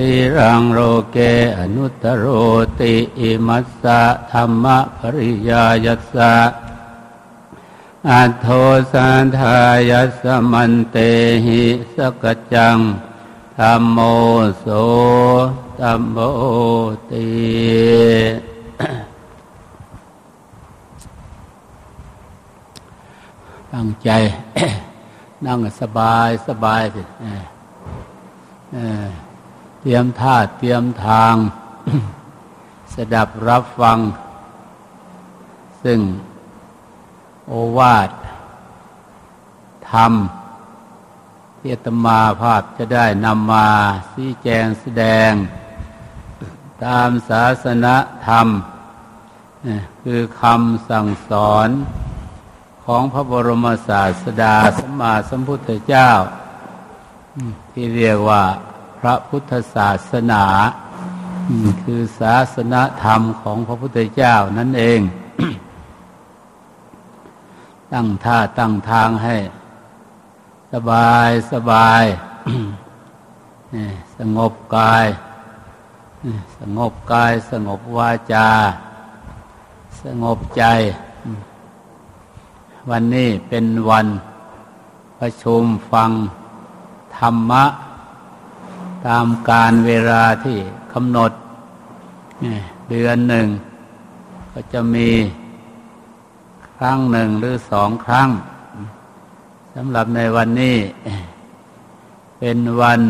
สีรังโรเกอนุตโรติอิมัสสะธรรมปริยายัสสะอัตโทสันทายัสมันเตหิสกจังธรรมโมโสธรรมโมติตั้งใจ นั่งสบายสบายสิเออ ตรียมท่าเตรียมทาง สดับรับฟัง ซึ่งโอวาทธรรมที่ตมาภาพจะได้นำมาสีแจงแสดง ตามศาสนธรรม คือคำสั่งสอนของพระบรมศาสดาสมมาสัมพุทธเจ้า ที่เรียกว่า พระพุทธศาสนา คือศาสนธรรมของพระพุทธเจ้านั่นเอง ตั้งท่าตั้งทางให้ สบายสบายสงบกาย สงบกาย สงบวาจา สงบใจ วันนี้เป็นวันประชุมฟังธรรมะ ตามการเวลาที่กำหนดเดือนหนึ่ง ก็จะมีครั้งหนึ่งหรือสองครั้งสำหรับในวันนี้ เป็นวัน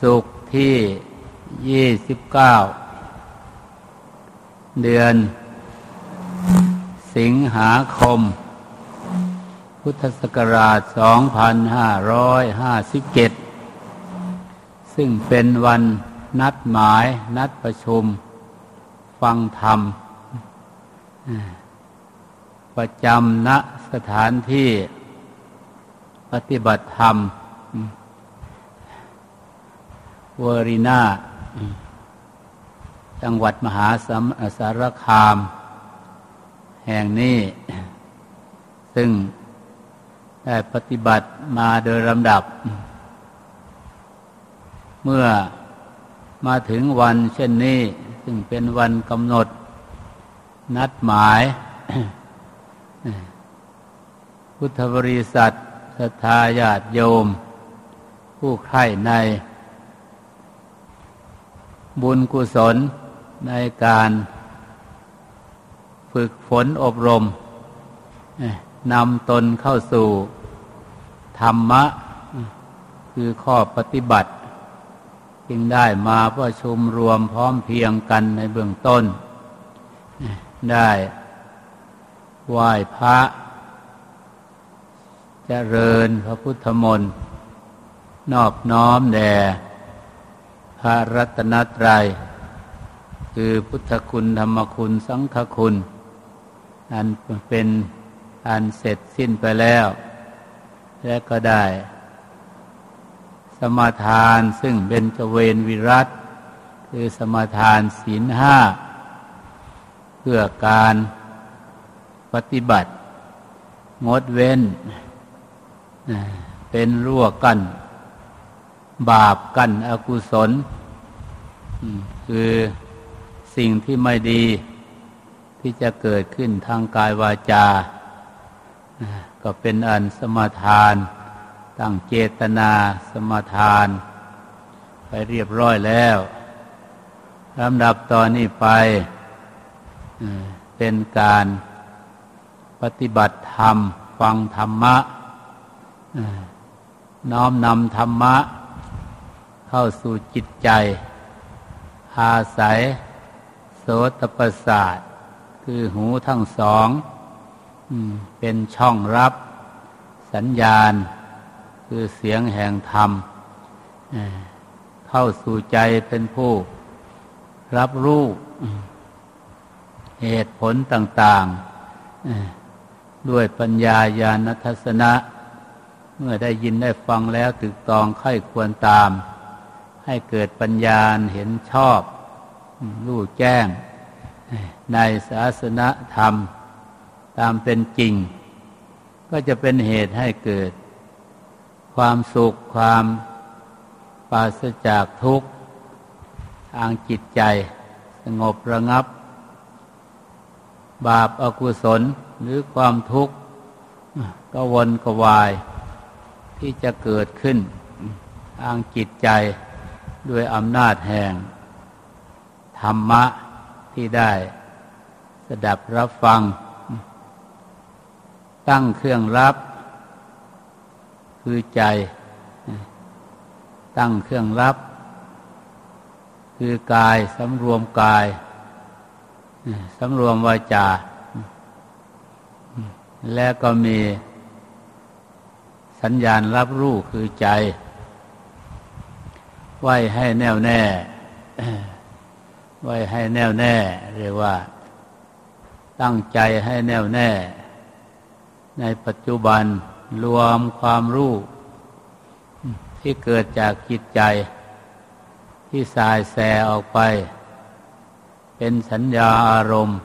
ศุกร์ที่ยี่สิบเก้าเดือน สิงหาคม พุทธศักราช 2557 ซึ่งเป็นวันนัดหมายนัดประชุม ฟังธรรม ประจำณสถานที่ปฏิบัติธรรม เวอรินาจังหวัดมหาสารคาม แห่งนี้ ซึ่ง ปฏิบัติมาโดยลำดับ เมื่อมาถึงวันเช่นนี้ ซึ่งเป็นวันกำหนด นัดหมาย พุทธบริษัทศรัทธาญาติโยม ผู้ใคร่ใน บุญกุศลในการฝึกฝนอบรมนำตนเข้าสู่ ธรรมะ คือข้อปฏิบัติ จึงได้มาประชุมรวมพร้อมเพียงกันในเบื้องต้น ได้ไหว้พระจเจริญพระพุทธมนต์นอบน้อมแด่พระรัตนตรัย คือพุทธคุณธรรมคุณสังฆคุณ อันเป็นอันเสร็จสิ้นไปแล้ว และก็ได้ สมาทานซึ่งเป็นจเวนวิรัตคือสมาทานศีลห้า เพื่อการปฏิบัติ งดเว้น เป็นรั่วกันบาปกันอกุศล คือสิ่งที่ไม่ดีที่จะเกิดขึ้นทางกายวาจา ก็เป็นอันสมาทาน ตั้งเจตนาสมาทาน ไปเรียบร้อยแล้วลำดับตอนนี้ไปเป็นการปฏิบัติธรรม ฟังธรรมะ น้อมนำธรรมะ เข้าสู่จิตใจ อาศัย โสตประสาท คือหูทั้งสอง เป็นช่องรับสัญญาณ คือเสียงแห่งธรรมเข้าสู่ใจเป็นผู้ รับรู้เหตุผลต่างๆด้วยปัญญาญาณทัศนะ เมื่อได้ยินได้ฟังแล้วตึกตองไข้ควรตาม ให้เกิดปัญญาเห็นชอบ รู้แจ้ง ในศาสนธรรม ตามเป็นจริง ก็จะเป็นเหตุให้เกิด ความสุขความปราศจากทุกข์ทางจิตใจ สงบระงับ บาปอากุศลหรือความทุกข์ก็วนกวาย ที่จะเกิดขึ้นทางจิตใจด้วยอำนาจแห่ง ธรรมะที่ได้ สดับรับฟัง ตั้งเครื่องรับ คือใจ ตั้งเครื่องรับ คือกายสำรวมกายสำรวมวาจา และก็มีสัญญาณรับรู้คือใจ ไว้ให้แน่วแน่ ไว้ให้แน่วแน่ เรียกว่า ตั้งใจให้แน่วแน่ ในปัจจุบันรวมความรู้ที่เกิดจากจิตใจ ที่สายแสออกไป เป็นสัญญาอารมณ์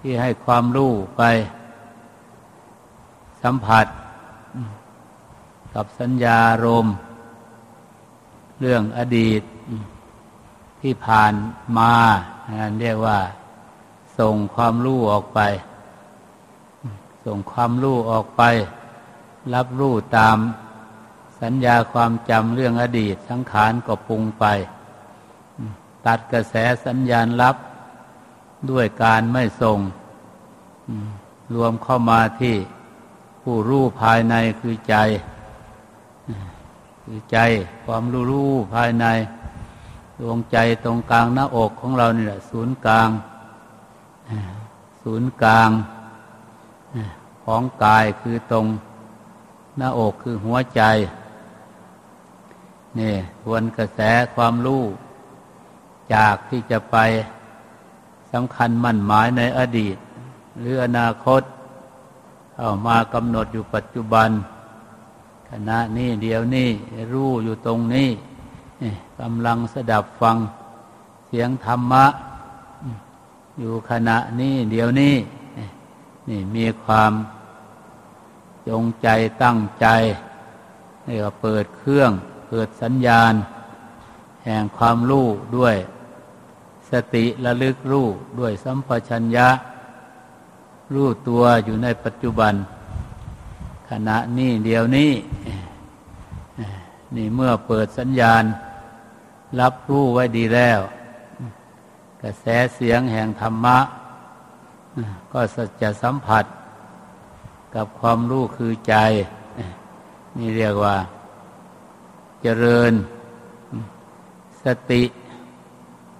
ที่ให้ความรู้ไป สัมผัส กับสัญญาอารมณ์ เรื่องอดีตที่ผ่านมาเรียกว่า ส่งความรู้ออกไป ส่งความรู้ออกไป รับรู้ตามสัญญาความจำเรื่องอดีต สังขารก็ปรุงไป ตัดกระแสสัญญาณรับด้วยการไม่ส่ง รวมเข้ามาที่ผู้รู้ภายในคือใจ คือใจความรู้รู้ภายในดวงใจตรงกลางหน้าอกของเรานี่แหละ ศูนย์กลาง ศูนย์กลาง ของกายคือตรงหน้าอกคือหัวใจนี่ทวนกระแสความรู้ จากที่จะไปสำคัญมั่นหมายในอดีต หรืออนาคตเข้ามากำหนดอยู่ปัจจุบัน ขณะนี้เดียวนี้รู้อยู่ตรงนี้กำลังสดับฟังเสียงธรรมะ อยู่ขณะนี้เดียวนี้ นี่มีความจงใจตั้งใจนี่ก็เปิดเครื่องเกิดสัญญาณ แห่งความรู้ด้วย สติระลึกรู้ด้วยสัมปชัญญะ รู้ตัวอยู่ในปัจจุบัน ขณะนี้เดียวนี้ นี่เมื่อเปิดสัญญาณ รับรู้ไว้ดีแล้ว กระแสเสียงแห่งธรรมะ ก็จะสัมผัสกับความรู้คือใจ นี่เรียกว่า เจริญ สติ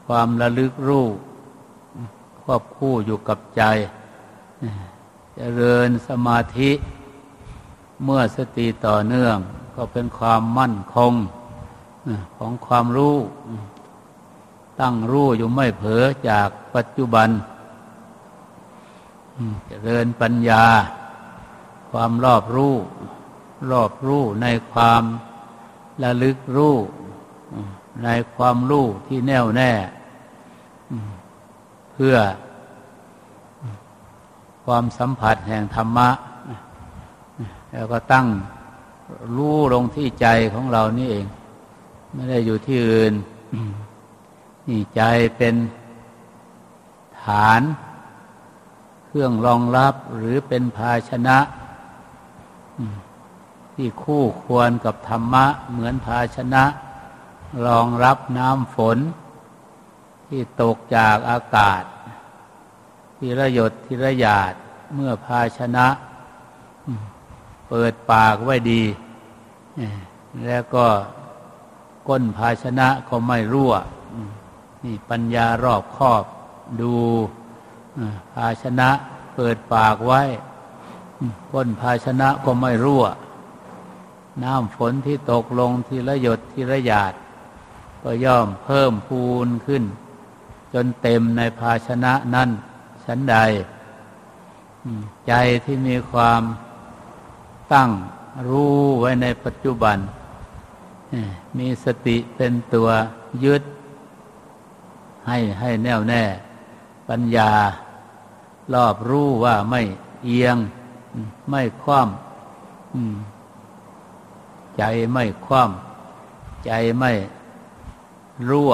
ความระลึกรู้ควบคู่อยู่กับใจ เจริญสมาธิ เมื่อสติต่อเนื่อง ก็เป็นความมั่นคงของความรู้ ตั้งรู้อยู่ไม่เผลอจากปัจจุบัน เจริญปัญญา ความรอบรู้ รอบรู้ในความระลึกรู้ในความรู้ที่แน่วแน่ เพื่อความสัมผัสแห่งธรรมะ แล้วก็ตั้งรู้ลงที่ใจของเรานี่เอง ไม่ได้อยู่ที่อื่นนี่ใจเป็นฐาน รื่องรองรับหรือเป็นภาชนะ ที่คู่ควรกับธรรมะเหมือนภาชนะ รองรับน้ำฝน ที่ตกจากอากาศ ที่ระยดที่ระยาดเมื่อภาชนะ เปิดปากไว้ดี แล้วก็ก้นภาชนะก็ไม่รั่วนี่ปัญญารอบครอบดู ภาชนะเปิดปากไว้ก้นภาชนะก็ไม่รั่ว น้ำฝนที่ตกลงทีละหยดทีละหยาด ก็ย่อมเพิ่มพูนขึ้น จนเต็มในภาชนะนั้นชั้นใด ใจที่มีความตั้งรู้ไว้ในปัจจุบัน มีสติเป็นตัวยึด ให้ให้แน่วแน่ ปัญญา รอบรู้ว่าไม่เอียง ไม่คว่ำใจไม่คว่ำใจไม่รั่ว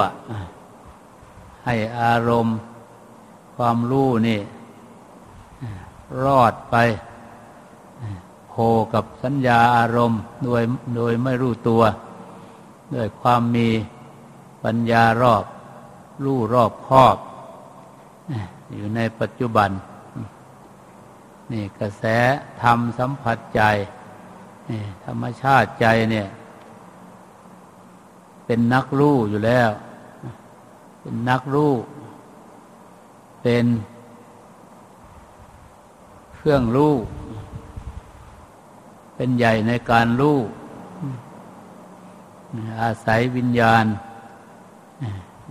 ให้อารมณ์ความรู้นี่ รอดไปโผกับสัญญาอารมณ์โดยโดยไม่รู้ตัวด้วยความมีปัญญารอบ รู้รอบครอบ อยู่ในปัจจุบัน นี่กระแสธรรมสัมผัสใจนี่ธรรมชาติใจเนี่ย เป็นนักรู้อยู่แล้ว เป็นนักรู้ เป็นเครื่องรู้ เป็นใหญ่ในการรู้ อาศัยวิญญาณ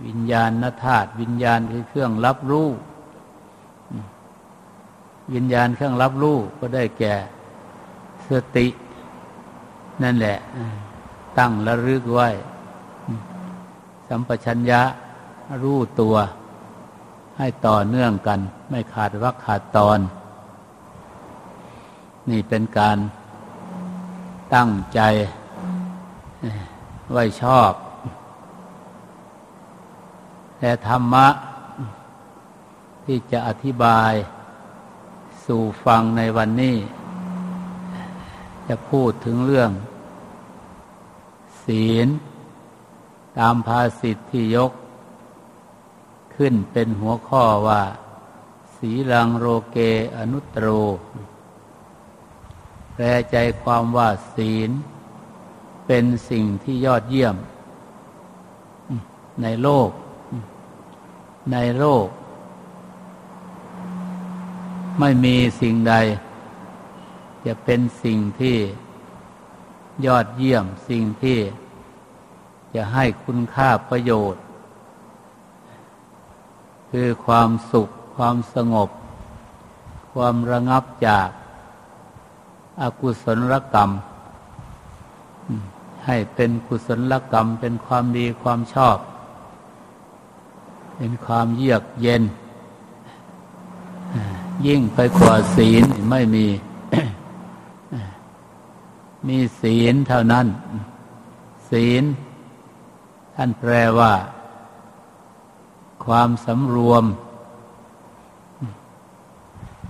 วิญญาณนธาตุวิญญาณคือเครื่องรับรู้ วิญญาณเครื่องรับรู้ก็ได้แก่สติ นั่นแหละ ตั้งระลึกไว้ สัมปชัญญะรู้ตัว ให้ต่อเนื่องกัน ไม่ขาดวักขาดตอน นี่เป็นการตั้งใจไว้ชอบ แต่ธรรมะที่จะอธิบาย สู่ฟังในวันนี้ จะพูดถึงเรื่อง ศีล ตามภาษิตที่ยก ขึ้นเป็นหัวข้อว่า สีลังโรเกอนุตโร แปลใจความว่าศีล เป็นสิ่งที่ยอดเยี่ยม ในโลก ในโลก ไม่มีสิ่งใด จะเป็นสิ่งที่ยอดเยี่ยมสิ่งที่จะให้คุณค่าประโยชน์ คือความสุข ความสงบ ความระงับจากอกุศลกรรม ให้เป็นกุศลกรรม เป็นความดีความชอบ เป็นความเยือกเย็น ยิ่งไปกว่าศีลไม่มี มีศีลเท่านั้น ศีล ท่านแปลว่า ความสำรวม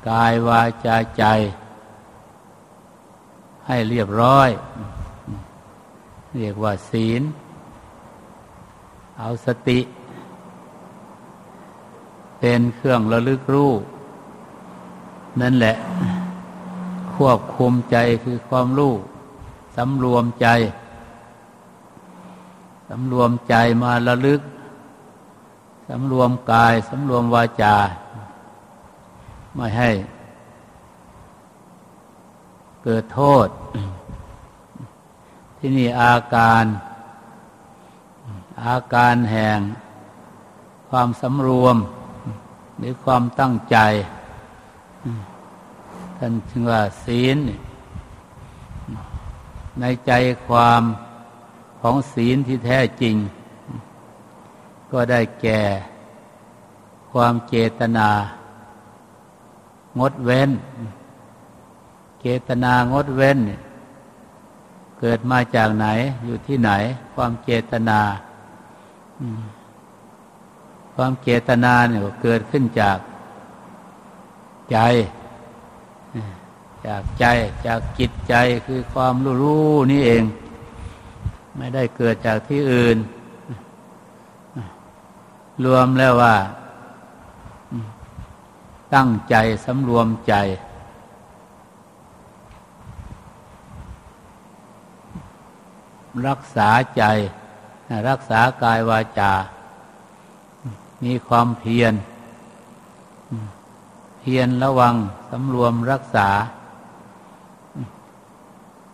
กายวาจาใจ ให้เรียบร้อย เรียกว่าศีล เอาสติ เป็นเครื่องระลึกรู้ นั่นแหละ ควบคุมใจคือความรู้สำรวมใจสำรวมใจมาระลึกสำรวมกายสำรวมวาจา ไม่ให้ เกิดโทษ ที่นี่อาการ อาการแห่ง ความสำรวม หรือความตั้งใจ ท่านจึงว่าศีล ในใจความของศีลที่แท้จริง ก็ได้แก่ความเจตนา งดเว้น เจตนางดเว้น เกิดมาจากไหนอยู่ที่ไหน ความเจตนา ความเจตนาเนี่ยเกิดขึ้นจากใจ จากใจจากจิตใจคือความรู้รู้นี่เอง ไม่ได้เกิดจากที่อื่น รวมแล้วว่า ตั้งใจสำรวมใจ รักษาใจ รักษากายวาจา มีความเพียร เพียรระวังสำรวมรักษา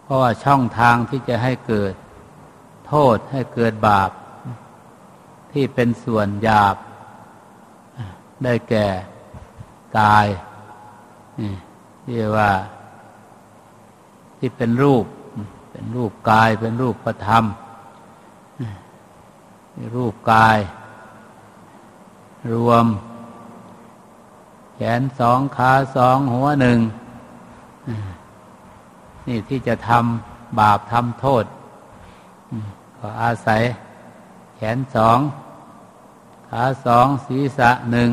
เพราะว่าช่องทางที่จะให้เกิด โทษให้เกิดบาป ที่เป็นส่วนหยาบ ได้แก่กายเรียกว่า ที่เป็นรูป เป็นรูปกายเป็นรูปประธรรมรูปกาย รวม แขนสองขาสองหัวหนึ่ง นี่ที่จะทำบาปทำโทษ ก็อาศัย แขนสอง ขาสองศีรษะหนึ่ง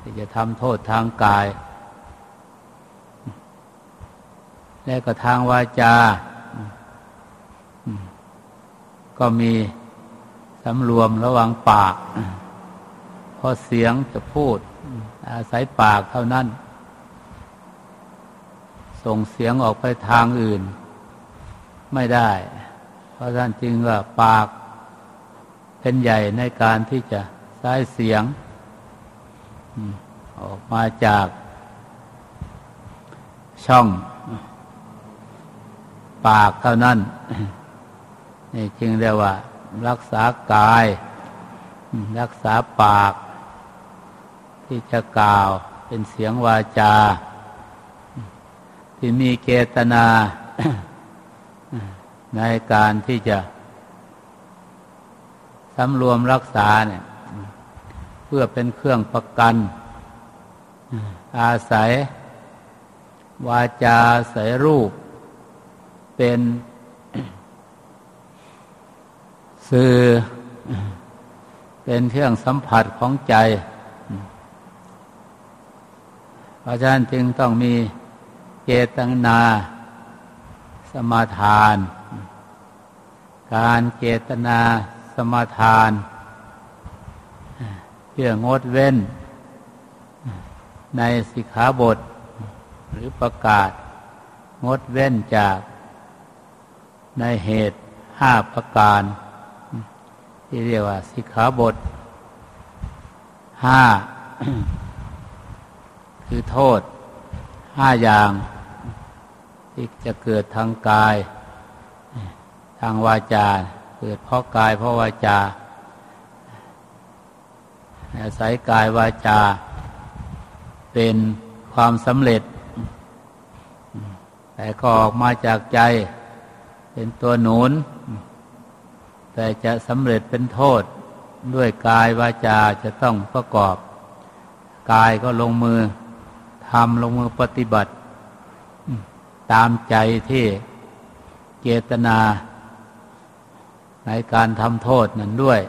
ที่จะทำโทษทางกาย และก็ทางวาจา ก็มีสำรวมระหว่างปากพอเสียงจะพูด อาศัยปากเท่านั้น ส่งเสียงออกไปทางอื่น ไม่ได้ เพราะท่านจึงว่าปากเป็นใหญ่ในการที่จะใช้เสียงออกมาจากช่อง ปากเท่านั้น นี่จึงเรียกว่า รักษากาย รักษาปาก ที่จะกล่าวเป็นเสียงวาจา ที่มีเกตนาในการที่จะสำรวมรักษาเนี่ย เพื่อเป็นเครื่องประกัน อาศัย วาจาใส่รูป เป็นสื่อเป็นเครื่องสัมผัสของใจ เพราะฉะนั้นจึงต้องมีเจตนาสมาทาน การเจตนาสมาทาน เพื่องดเว้น ในสิกขาบท หรือประกาศ งดเว้นจากในเหตุห้าประการ ที่เรียกว่าสิกขาบทห้า คือโทษห้าอย่าง ที่จะเกิดทางกาย ทางวาจา เกิดเพราะกายเพราะวาจาอาศัยกายวาจา เป็นความสำเร็จ แต่ก็ออกมาจากใจ เป็นตัวหนุน แต่จะสำเร็จเป็นโทษด้วยกายวาจาจะต้องประกอบ กายก็ลงมือ ทำลงมือปฏิบัติ ตามใจที่เจตนา ในการทำโทษนั้นด้วย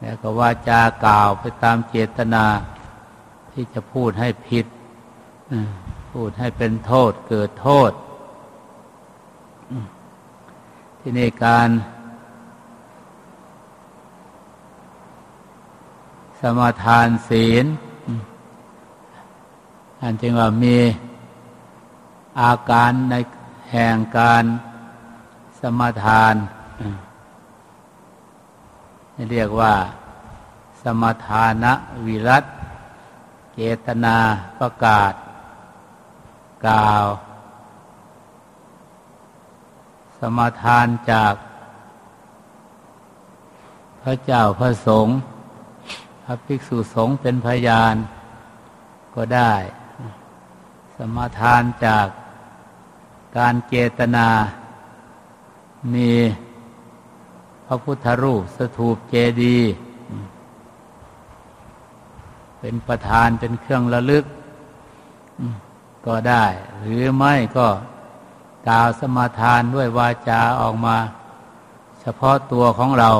แล้วก็ว่าจากล่าวไปตามเจตนาที่จะพูดให้ผิด พูดให้เป็นโทษเกิดโทษ ที่ในการสมาทานศีล อันจึงว่ามีอาการในแห่งการสมาทานเรียกว่า สมทานะวิรัตเจตนาประกาศ กล่าว สมทานจาก พระเจ้าพระสงฆ์พระภิกษุสงฆ์เป็นพยานก็ได้ สมาทานจากการเจตนา มีพระพุทธรูปสถูปเจดีย์เป็นประธานเป็นเครื่องระลึก ก็ได้ หรือไม่ก็กล่าวสมาทานด้วยวาจาออกมา เฉพาะตัวของเรา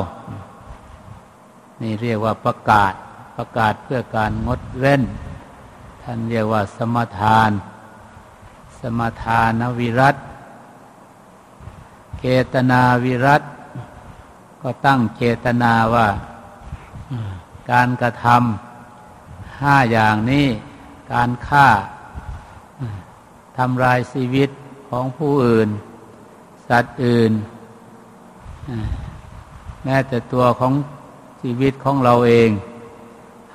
นี่เรียกว่าประกาศประกาศเพื่อการงดเว้น ท่านเรียกว่าสมทาน สมทานวิรัตเจตนาวิรัตก็ตั้งเจตนาว่า การกระทำห้าอย่างนี้การฆ่าทำลายชีวิตของผู้อื่น สัตว์อื่น แม้แต่ตัวของชีวิตของเราเอง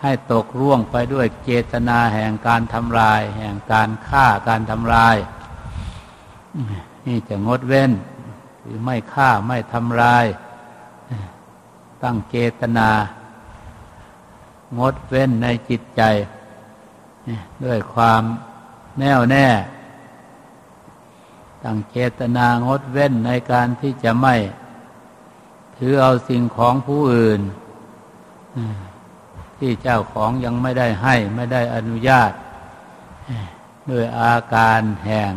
ให้ตกร่วงไปด้วยเจตนาแห่งการทำลาย แห่งการฆ่าการทำลาย นี่จะงดเว้นหรือไม่ฆ่าไม่ทำลาย ตั้งเจตนา งดเว้นในจิตใจ ด้วยความแน่วแน่ ตั้งเจตนางดเว้นในการที่จะไม่ ถือเอาสิ่งของผู้อื่น ที่เจ้าของยังไม่ได้ให้ไม่ได้อนุญาตด้วยอาการแห่ง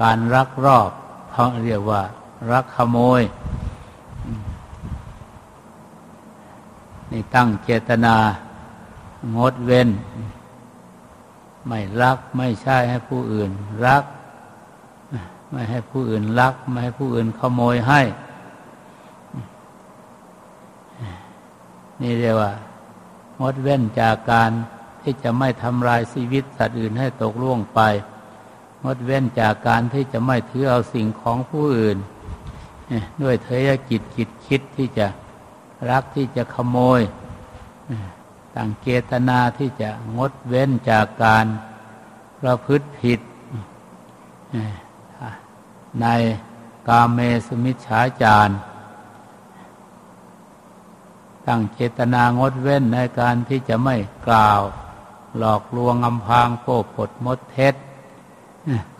การรักรอบเขาเรียกว่า รักขโมยนี่ตั้งเจตนางดเว้น ไม่รักไม่ใช่ให้ผู้อื่น รัก ไม่ให้ผู้อื่นรัก ไม่ให้ผู้อื่นขโมยให้ นี่เรียกว่างดเว้นจากการที่จะไม่ทำลายชีวิตสัตว์อื่นให้ตกล่วงไป งดเว้นจากการที่จะไม่ถือเอาสิ่งของผู้อื่น ด้วยเทยกิจกิจคิดที่จะรักที่จะขโมย ต่างเจตนาที่จะงดเว้นจากการประพฤติผิด ในกาเมสมิชฌาจารย์ ตั้งเจตนางดเว้นในการที่จะไม่กล่าว หลอกลวงอำพางโป้ปดมดเท็จ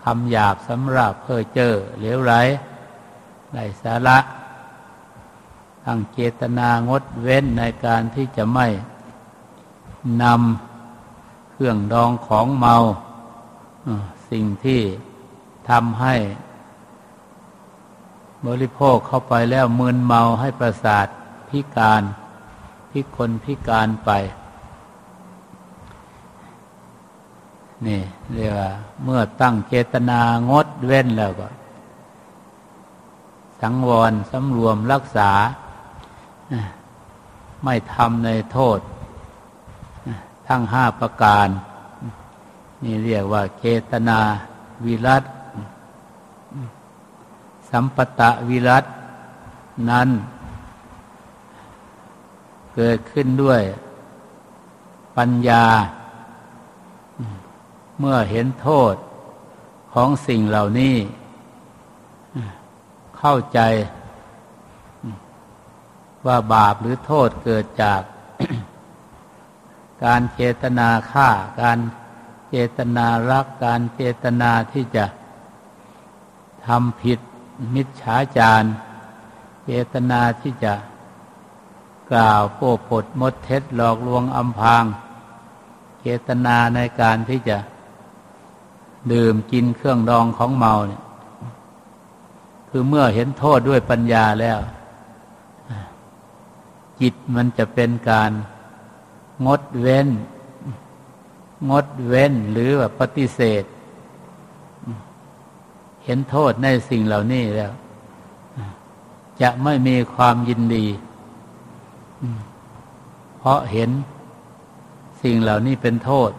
คำหยาบสำหรับเพ้อเจ้อเหลวไหลได้สาระ ตั้งเจตนางดเว้นในการที่จะไม่นำเครื่องดองของเมาสิ่งที่ทำให้บริโภคเข้าไปแล้วมึนเมาให้ประสาทพิการ พิคนพิการไป นี่เรียกว่า เมื่อตั้งเจตนางดเว้นแล้วก็ สังวรสำรวมรักษา ไม่ทำในโทษ ทั้งห้าประการ นี่เรียกว่าเจตนาวิรัตสัมปตะวิรัตนั้น เกิดขึ้นด้วยปัญญา เมื่อเห็นโทษของสิ่งเหล่านี้ เข้าใจว่าบาปหรือโทษเกิดจาก การเจตนาฆ่า การเจตนารักการเจตนาที่จะทำผิดมิจฉาจารเจตนาที่จะ กล่าวโป้ปดมดเท็จหลอกลวงอำพางเจตนาในการที่จะดื่มกินเครื่องดองของเมาเนี่ย คือเมื่อเห็นโทษด้วยปัญญาแล้ว จิตมันจะเป็นการงดเว้น งดเว้นหรือว่าปฏิเสธ เห็นโทษในสิ่งเหล่านี้แล้ว จะไม่มีความยินดี เพราะเห็นสิ่งเหล่านี้เป็นโทษ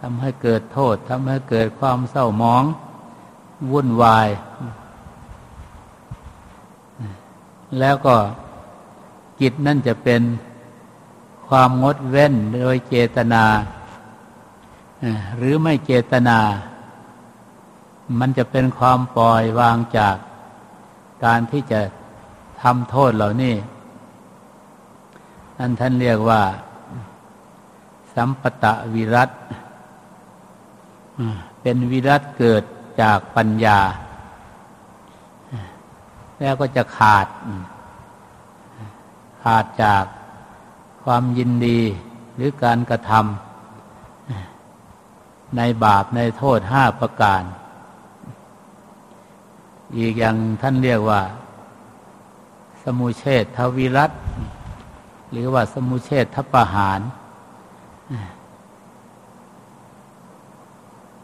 ทำให้เกิดโทษทำให้เกิดความเศร้าหมอง วุ่นวาย แล้วก็จิตนั่นจะเป็นความงดเว้นโดยเจตนา หรือไม่เจตนา มันจะเป็นความปล่อยวางจากการที่จะทำโทษเหล่านี้ นั่นท่านเรียกว่า สัมปตะวิรัตเป็นวิรัตเกิดจากปัญญา แล้วก็จะขาด ขาดจากความยินดีหรือการกระทำในบาปในโทษห้าประการ อีกอย่างท่านเรียกว่า สมุเชษทวิรัต หรือว่าสมุเชษทัประหาร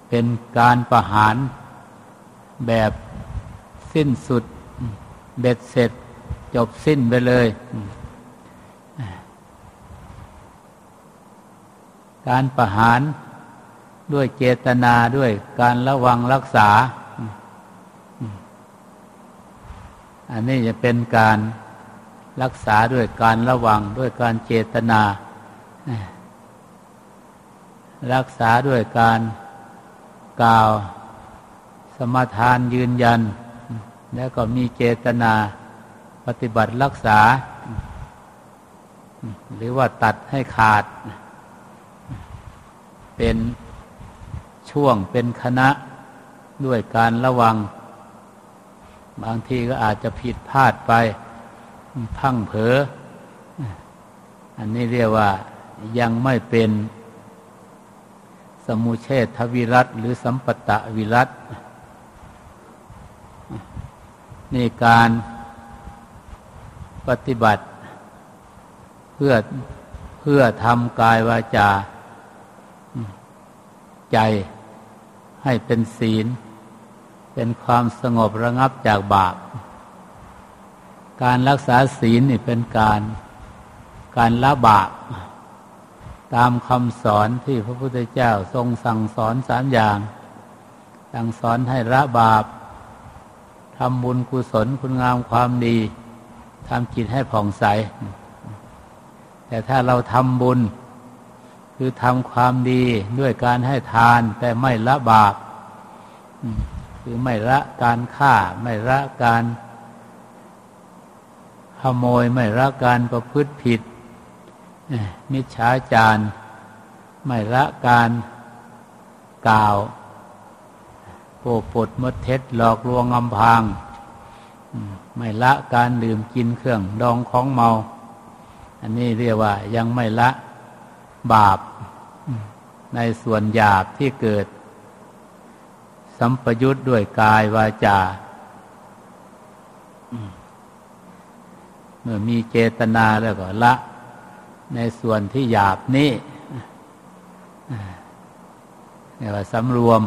เป็นการประหารแบบสิ้นสุด เบ็ดเสร็จ จบสิ้นไปเลย การประหารด้วยเจตนาด้วยการระวังรักษา อันนี้จะเป็นการ รักษาด้วยการระวังด้วยการเจตนา รักษาด้วยการกล่าวสมทานยืนยัน แล้วก็มีเจตนาปฏิบัติรักษา หรือว่าตัดให้ขาด เป็นช่วงเป็นคณะด้วยการระวัง บางทีก็อาจจะผิดพลาดไป พังเผลออันนี้เรียกว่ายังไม่เป็นสมุเชษทวิรัตหรือสัมปตะวิรัตนี่การปฏิบัติ เพื่อเพื่อทำกายวาจา ใจให้เป็นศีล เป็นความสงบระงับจากบาป การรักษาศีลนี่เป็นการการละบาปตามคำสอนที่พระพุทธเจ้าทรงสั่งสอนสามอย่าง สั่งสอนให้ละบาปทำบุญกุศลคุณงามความดีทำจิตให้ผ่องใส แต่ถ้าเราทำบุญ คือทำความดีด้วยการให้ทานแต่ไม่ละบาป คือไม่ละการฆ่า ไม่ละการ โมยไม่ละการประพฤติผิด มิจฉาจารไม่ละการกล่าวโปปดมดเท็จหลอกลวงอำพาง ไม่ละการดื่มกินเครื่องดองของเมา อันนี้เรียกว่ายังไม่ละบาปในส่วนหยาบที่เกิด สัมปยุทธ์ด้วยกายวาจา เมื่อมีเจตนาแล้วก็ละ ในส่วนที่หยาบนี้เรียกว่าสำรวม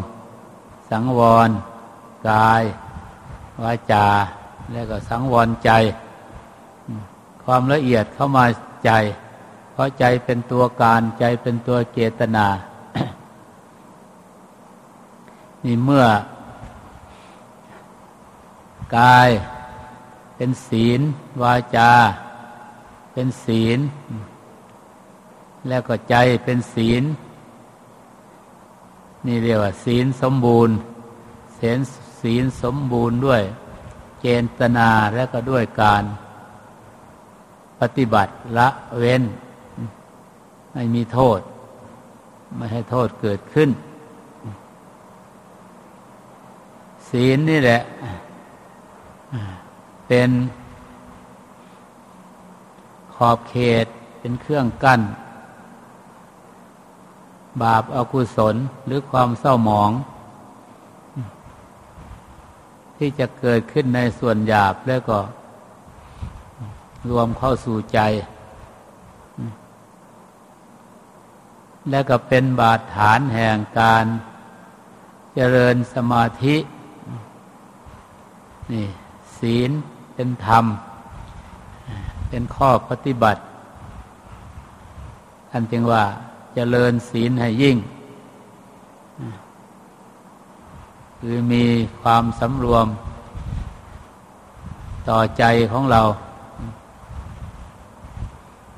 สังวร กายวาจา แล้วก็สังวรใจ ความละเอียดเข้ามาใจ เพราะใจเป็นตัวการใจเป็นตัวเจตนา นี่เมื่อกาย เป็นศีล วาจา เป็นศีล แล้วก็ใจเป็นศีล นี่เรียกว่า ศีลสมบูรณ์ศีลศีลสมบูรณ์ด้วย เจตนาและก็ด้วยการปฏิบัติละเว้น ไม่มีโทษ ไม่ให้โทษเกิดขึ้น ศีลนี่แหละ เป็นขอบเขตเป็นเครื่องกั้น บาปอากุศลหรือความเศร้าหมอง ที่จะเกิดขึ้นในส่วนหยาบแล้วก็ รวมเข้าสู่ใจ และก็เป็นบาดฐานแห่งการเจริญสมาธิ นี่ ศีล เป็นธรรม เป็นข้อปฏิบัติ ท่านจึงว่าเจริญศีลให้ยิ่ง คือมีความสำรวมต่อใจของเรา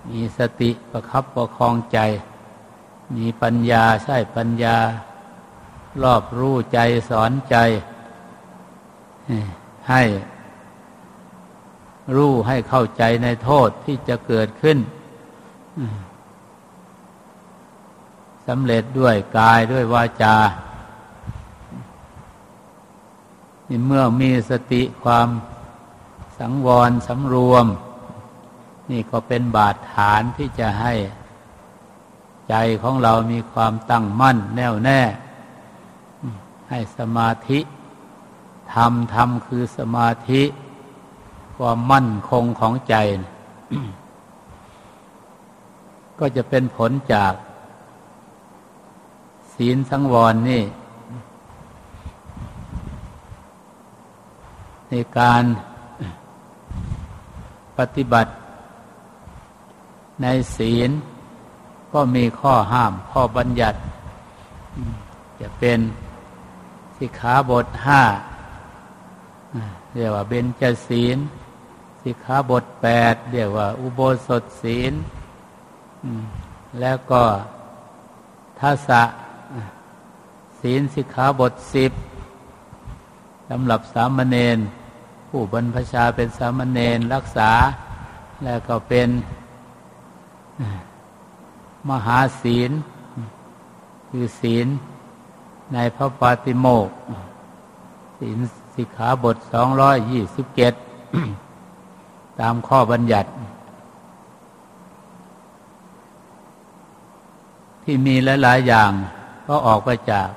มีสติประคับประคองใจ มีปัญญาใช่ปัญญา รอบรู้ใจสอนใจ ให้ รู้ให้เข้าใจในโทษที่จะเกิดขึ้นสำเร็จด้วยกายด้วยวาจานี่เมื่อมีสติความสังวรสำรวม นี่ก็เป็นบาดฐานที่จะให้ใจของเรามีความตั้งมั่นแน่วแน่ ให้สมาธิธรรมธรรมคือสมาธิ ความมั่นคงของใจ ก็จะเป็นผลจาก ศีลสังวรนี่ ในการปฏิบัติ ในศีล ก็มีข้อห้าม ข้อบัญญัติ จะเป็นสิกขาบทห้าเรียกว่าเบญจศีล สิกขาบทแปดเรียกว่า อุโบสถศีลแล้วก็ทัศะศีลสิกขาบทสิบสำหรับสามเณรผู้บรรพชาเป็นสามเณรรักษา แล้วก็เป็นมหาศีล คือศีลในพระปาติโมกศีลสิกขาบทสองร้อยยี่สิบเจ็ด ตามข้อบัญญัติ ที่มีหลายๆอย่าง ก็ออกไปจาก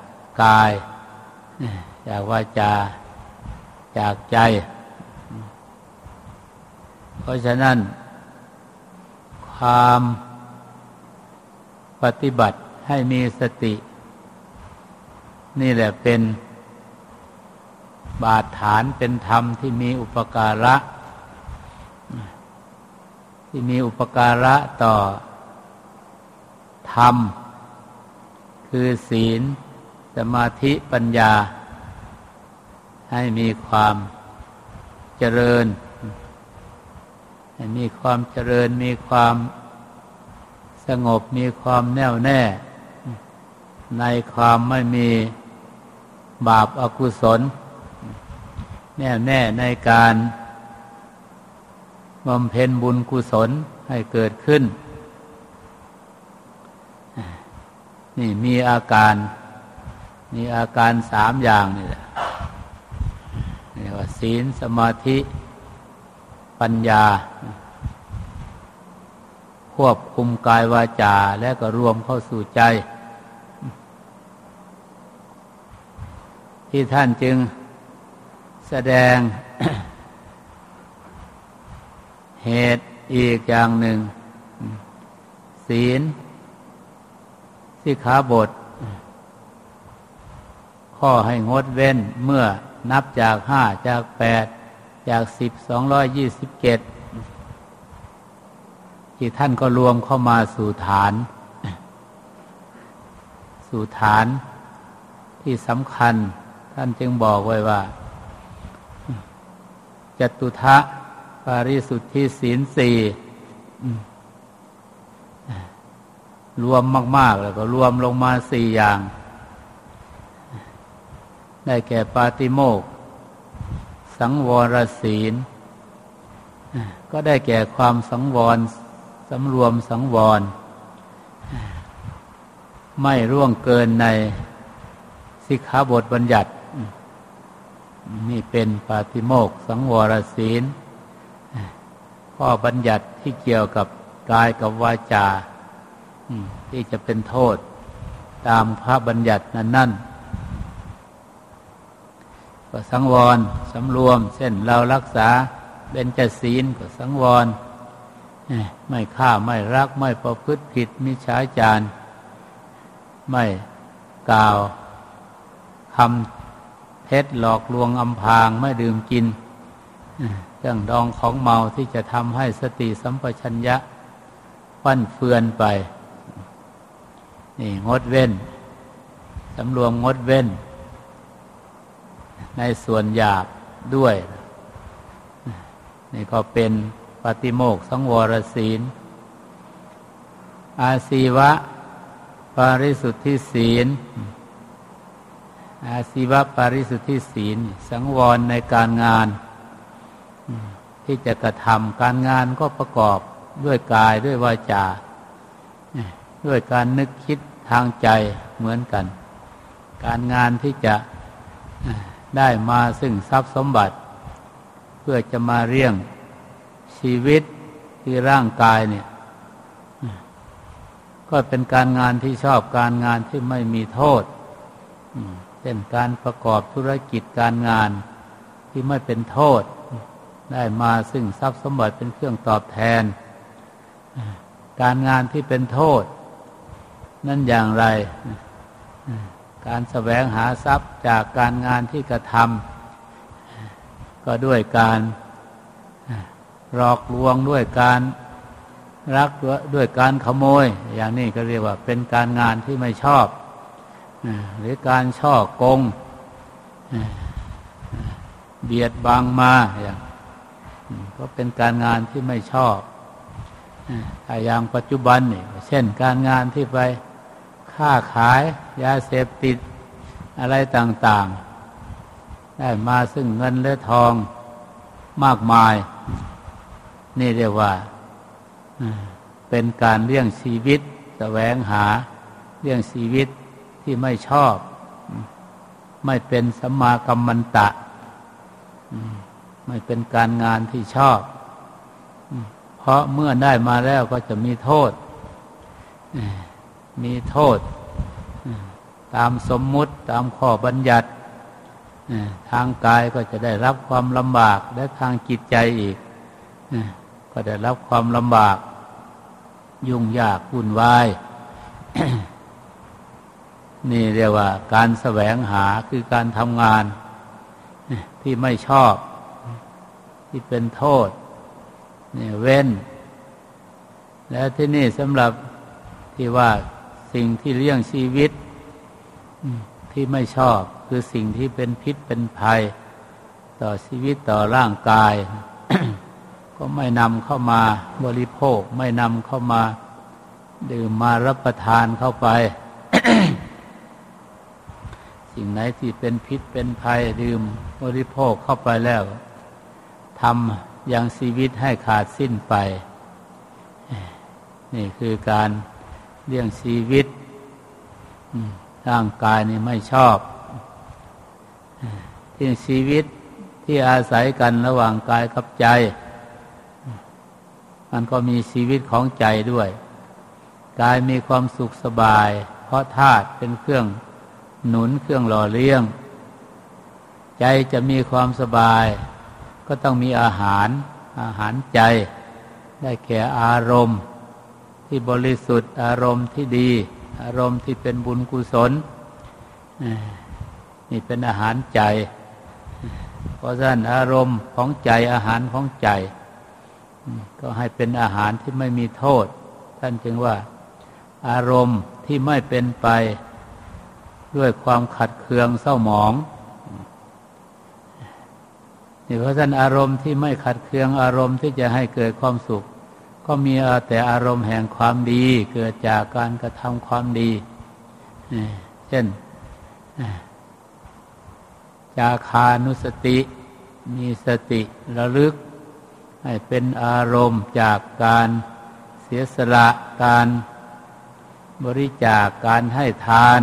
กาย จากวาจา จากใจ เพราะฉะนั้น ความปฏิบัติให้มีสติ นี่แหละเป็นบาดฐานเป็นธรรมที่มีอุปการะ ที่มีอุปการะต่อ ธรรม คือศีล สมาธิปัญญา ให้มีความเจริญ ให้มีความเจริญมีความสงบมีความแน่วแน่ ในความไม่มีบาปอากุศล แน่วแน่ในการ บำเพ็ญบุญกุศลให้เกิดขึ้น นี่มีอาการ มีอาการสามอย่างนี่แหละนี่ว่าศีลสมาธิ ปัญญา ควบคุมกายวาจา และก็รวมเข้าสู่ใจ ที่ท่านจึงแสดง เหตุอีกอย่างหนึ่ง ศีลสิขาบท ข้อให้งดเว้นเมื่อนับจากห้าจากแปดจากสิบสองร้อยยี่สิบเจ็ดที่ท่านก็รวมเข้ามาสู่ฐาน สู่ฐานที่สำคัญ ท่านจึงบอกไว้ว่าจตุทะ ปาริสุทธิศีลสี่รวมมาก ๆ แล้วก็รวมลงมาสี่อย่าง ได้แก่ปาติโมก สังวรศีล ก็ได้แก่ความสังวรสำรวมสังวร ไม่ร่วงเกินในสิกขาบทบัญญัติ นี่เป็นปาติโมก สังวรศีล ข้อบัญญัติที่เกี่ยวกับกายกับวาจาที่จะเป็นโทษ ตามพระบัญญัตินั้นนั่นก็สังวรสำรวมเช่นเรารักษาเบญจศีลก็สังวร ไม่ฆ่าไม่รักไม่ประพฤติผิดมิใช้จารไม่กล่าวคำเท็จหลอกลวงอำพางไม่ดื่มกิน เครื่องดองของเมาที่จะทำให้สติสัมปชัญญะฟั่นเฟือนไป นี่งดเว้นสำรวมงดเว้น ในส่วนหยาบด้วย นี่ก็เป็นปฏิโมกสังวรศีล อาศีวะ ปาริสุทธิศีล อาศีวะ ปาริสุทธิศีล สังวรในการงาน ที่จะกระทำการงานก็ประกอบด้วยกายด้วยวาจาด้วยการนึกคิดทางใจเหมือนกัน การงานที่จะได้มาซึ่งทรัพย์สมบัติ เพื่อจะมาเรียงชีวิตที่ร่างกายเนี่ย ก็เป็นการงานที่ชอบการงานที่ไม่มีโทษเช่นการประกอบธุรกิจการงานที่ไม่เป็นโทษ ได้มาซึ่งทรัพย์สมบัติเป็นเครื่องตอบแทน การงานที่เป็นโทษ นั่นอย่างไร การแสวงหาทรัพย์จากการงานที่กระทำก็ด้วยการหลอกลวงด้วยการรักด้วยการขโมย อย่างนี้ก็เรียกว่าเป็นการงานที่ไม่ชอบ หรือการช่อกงเบียดบังมาอย่าง ก็เป็นการงานที่ไม่ชอบถ้าอย่างปัจจุบันนี่เช่นการงานที่ไปค้าขายยาเสพติดอะไรต่าง ๆ ได้มาซึ่งเงินและทองมากมาย นี่เรียกว่าเป็นการเลี้ยงชีวิตแสวงหาเลี้ยงชีวิตที่ไม่ชอบ ไม่เป็นสัมมากัมมันตะ ไม่เป็นการงานที่ชอบ เพราะเมื่อได้มาแล้วก็จะมีโทษ มีโทษ ตามสมมุติตามข้อบัญญัติ ทางกายก็จะได้รับความลำบาก และทางจิตใจอีก ก็ได้รับความลำบาก ยุ่งยากวุ่นวาย นี่เรียกว่าการแสวงหาคือการทำงานที่ไม่ชอบ ที่เป็นโทษเนี่ยเว้น แล้วที่นี่สำหรับที่ว่าสิ่งที่เลี้ยงชีวิตที่ไม่ชอบคือสิ่งที่เป็นพิษเป็นภัย ต่อชีวิตต่อร่างกาย ก็ไม่นำเข้ามาบริโภค ไม่นำเข้ามา ดื่มมารับประทานเข้าไป สิ่งไหนที่เป็นพิษเป็นภัยดื่มบริโภคเข้าไปแล้ว ทำยังชีวิตให้ขาดสิ้นไป นี่คือการเลี้ยงชีวิต ร่างกายนี่ไม่ชอบ ที่ชีวิตที่อาศัยกันระหว่างกายกับใจ มันก็มีชีวิตของใจด้วย กายมีความสุขสบาย เพราะธาตุเป็นเครื่องหนุนเครื่องหล่อเลี้ยง ใจจะมีความสบาย ก็ต้องมีอาหารอาหารใจ ได้แก่อารมณ์ ที่บริสุทธิ์อารมณ์ที่ดี อารมณ์ที่เป็นบุญกุศลนี่เป็นอาหารใจ เพราะฉะนั้นอารมณ์ของใจอาหารของใจ ก็ให้เป็นอาหารที่ไม่มีโทษ ท่านจึงว่า อารมณ์ที่ไม่เป็นไป ด้วยความขัดเคืองเศร้าหมอง นี่เพราะฉะนั้นอารมณ์ที่ไม่ขัดเคืองอารมณ์ที่จะให้เกิดความสุข ก็มีแต่อารมณ์แห่งความดี เกิดจากการกระทำความดีเช่นจาคานุสติ มีสติระลึก ให้เป็นอารมณ์จากการเสียสละการบริจาคการให้ทาน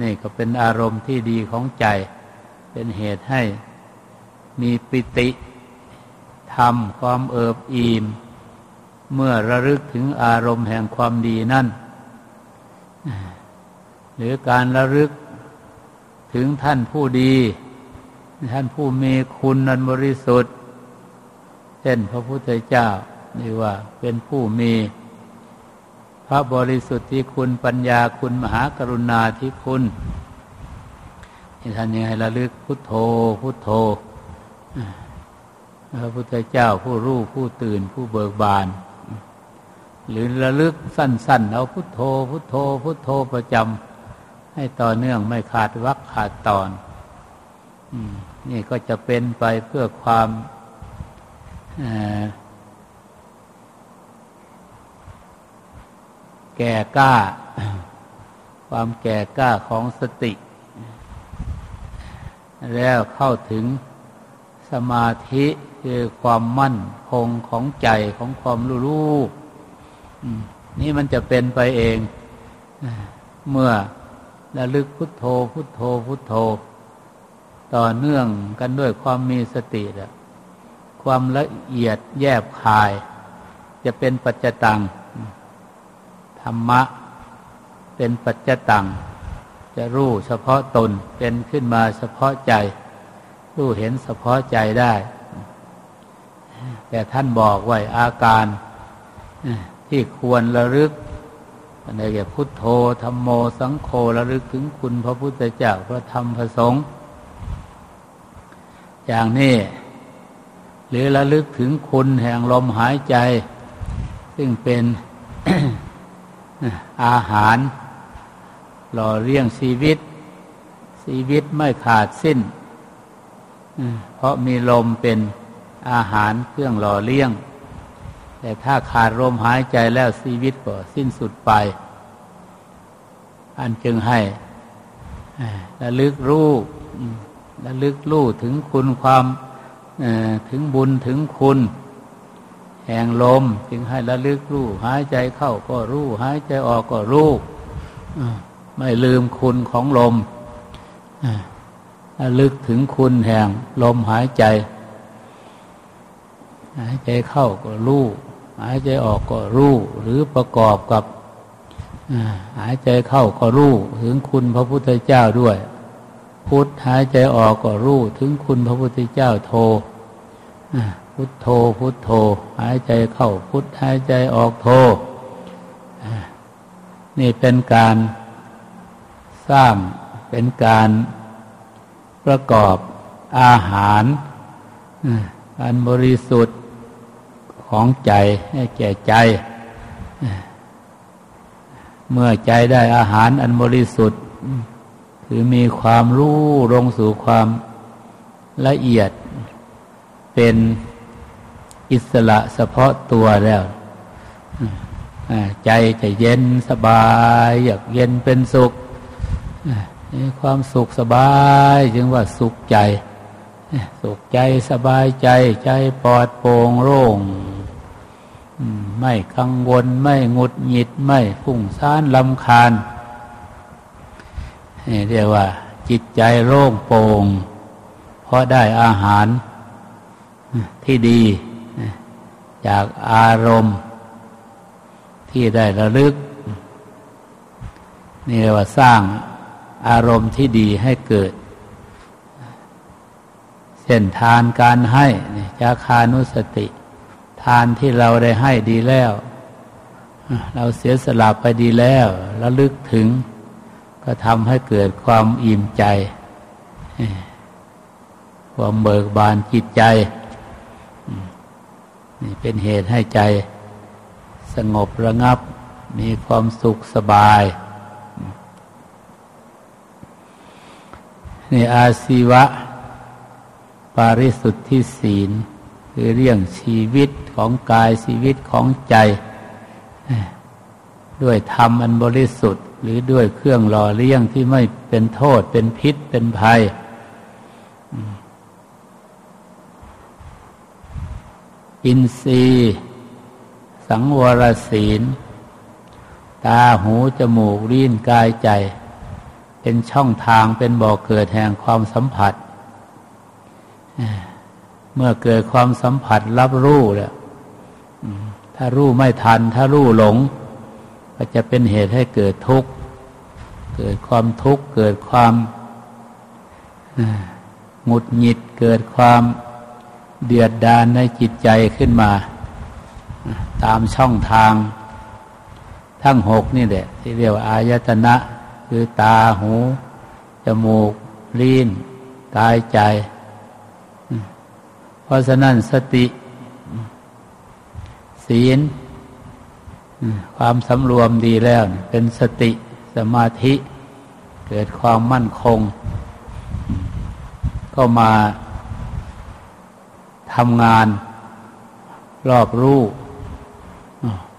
นี่ก็เป็นอารมณ์ที่ดีของใจ เป็นเหตุให้มีปิติทำความเอิบอิ่มเมื่อระลึกถึงอารมณ์แห่งความดีนั่น หรือการระลึกถึงท่านผู้ดี ท่านผู้มีคุณนันบริสุทธิ์เช่นพระพุทธเจ้านี่ว่าเป็นผู้มี พระบริสุทธิ์ที่คุณปัญญาคุณมหากรุณาที่คุณ ที่ท่านยังให้ระลึกพุทโธ พุทโธพระพุทธเจ้าผู้รู้ผู้ตื่นผู้เบิกบาน หรือระลึกสั้นๆเอาพุทโธ พุทโธ พุทโธประจำให้ต่อเนื่องไม่ขาดวักขาดตอนนี่ก็จะเป็นไปเพื่อความแก่กล้า ความแก่กล้าของสติ แล้วเข้าถึงสมาธิคือความมั่นคงของใจของความรู้รู้นี่มันจะเป็นไปเอง เมื่อระลึกพุทโธ พุทโธ พุทโธ ต่อเนื่องกันด้วยความมีสติความละเอียดแยบคาย จะเป็นปัจจตัง ธรรมะ เป็นปัจจตัง จะรู้เฉพาะตนเป็นขึ้นมาเฉพาะใจ รู้เห็นเฉพาะใจได้ แต่ท่านบอกไว้อาการที่ควรระลึกในแก่พุทโธธรรมโมสังโฆระลึกถึงคุณพระพุทธเจ้าพระธรรมพระสงฆ์อย่างนี้ หรือระลึกถึงคุณแห่งลมหายใจ ซึ่งเป็นอาหาร หล่อเลี้ยงชีวิต ชีวิตไม่ขาดสิ้น เพราะมีลมเป็นอาหารเครื่องหล่อเลี้ยง แต่ถ้าขาดลมหายใจแล้วชีวิตก็สิ้นสุดไป อันจึงให้ระลึกรู้ระลึกรู้ถึงคุณความถึงบุญถึงคุณ แห่งลม จึงให้ระลึกรู้หายใจเข้าก็รู้ หายใจออกก็รู้ ไม่ลืมคุณของลมลึกถึงคุณแห่งลมหายใจ หายใจเข้าก็รู้หายใจออกก็รู้หรือประกอบกับหายใจเข้าก็รู้ถึงคุณพระพุทธเจ้าด้วย พุทธหายใจออกก็รู้ถึงคุณพระพุทธเจ้าโทพุทโธพุทโธ หายใจเข้าพุทหายใจออกโทนี่เป็นการ สร้างเป็นการประกอบอาหารอันบริสุทธิ์ของใจให้แก่ใจ เมื่อใจได้อาหารอันบริสุทธิ์คือมีความรู้ลงสู่ความละเอียด เป็นอิสระเฉพาะตัวแล้วใจจะเย็นสบาย อยากเย็นเป็นสุข ความสุขสบายจึงว่าสุขใจ สุขใจสบายใจใจปลอดโปร่งโล่งไม่กังวลไม่งุดหงิดไม่ฟุ้งซ่านลำคาญเรียกว่า จิตใจโล่งโปร่งเพราะได้อาหารที่ดีจากอารมณ์ ที่ได้ระลึก นี่เรียกว่าสร้าง อารมณ์ที่ดีให้เกิดเส้นทานการให้จาคานุสติ ทานที่เราได้ให้ดีแล้ว เราเสียสละไปดีแล้วระลึกถึง ก็ทำให้เกิดความอิ่มใจ ความเบิกบานจิตใจนี่เป็นเหตุให้ใจสงบระงับ มีความสุขสบาย นี่อาชีวะ ปาริสุทธิศีล คือเรื่องชีวิตของกายชีวิตของใจ ด้วยธรรมอันบริสุทธิ์ หรือด้วยเครื่องหล่อเลี้ยงที่ไม่เป็นโทษเป็นพิษเป็นภัย อินทรีย์สังวรศีล ตาหูจมูกลิ้นกายใจ เป็นช่องทางเป็นบ่อเกิดแห่งความสัมผัส เมื่อเกิดความสัมผัสรับรู้แล้วถ้ารู้ไม่ทัน ถ้ารู้หลง ก็จะเป็นเหตุให้เกิดทุกข์เกิดความทุกข์เกิดความหงุดหงิดเกิดความเดือดดาลในจิตใจขึ้นมา ตามช่องทางทั้งหกนี่แหละที่เรียกว่าอายตนะ คือตาหู จมูก ลิ้น กายใจ เพราะฉะนั้นสติ ศีล ความสำรวมดีแล้ว เป็นสติสมาธิ เกิดความมั่นคง ก็มาทำงาน รอบรู้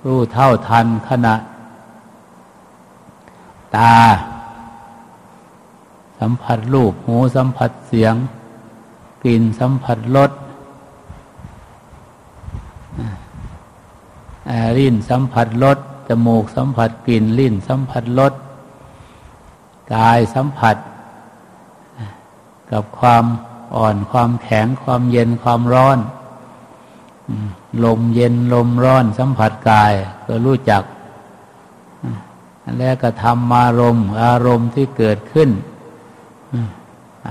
รู้เท่าทันขณะ ตา สัมผัสรูปหูสัมผัสเสียง กลิ่นสัมผัสรสลิ้นสัมผัสรสจมูกสัมผัสกลิ่นลิ้นสัมผัสรสกายสัมผัส กับความอ่อนความแข็งความเย็นความร้อนลมเย็นลมร้อนสัมผัสกายก็รู้จัก แล้วก็ทำอารมณ์ อารมณ์ที่เกิดขึ้น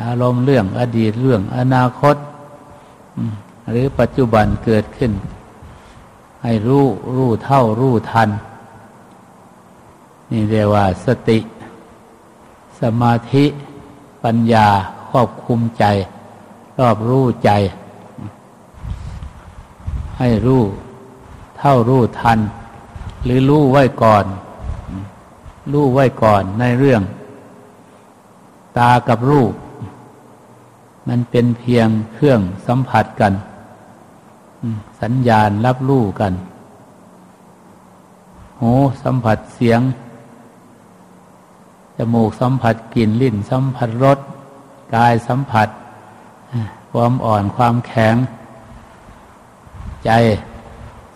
อารมณ์เรื่องอดีตเรื่องอนาคต หรือปัจจุบันเกิดขึ้น ให้รู้รู้เท่ารู้ทัน นี่เรียกว่าสติ สมาธิปัญญาครอบคุมใจ รอบรู้ใจ ให้รู้ เท่ารู้ทัน หรือรู้ไว้ก่อน รู้ไว้ก่อนในเรื่อง ตากับรูป มันเป็นเพียงเครื่องสัมผัสกัน สัญญาณรับรู้กันหูสัมผัสเสียง จมูกสัมผัสกลิ่นลิ้นสัมผัสรสกายสัมผัส ความอ่อนความแข็ง ใจ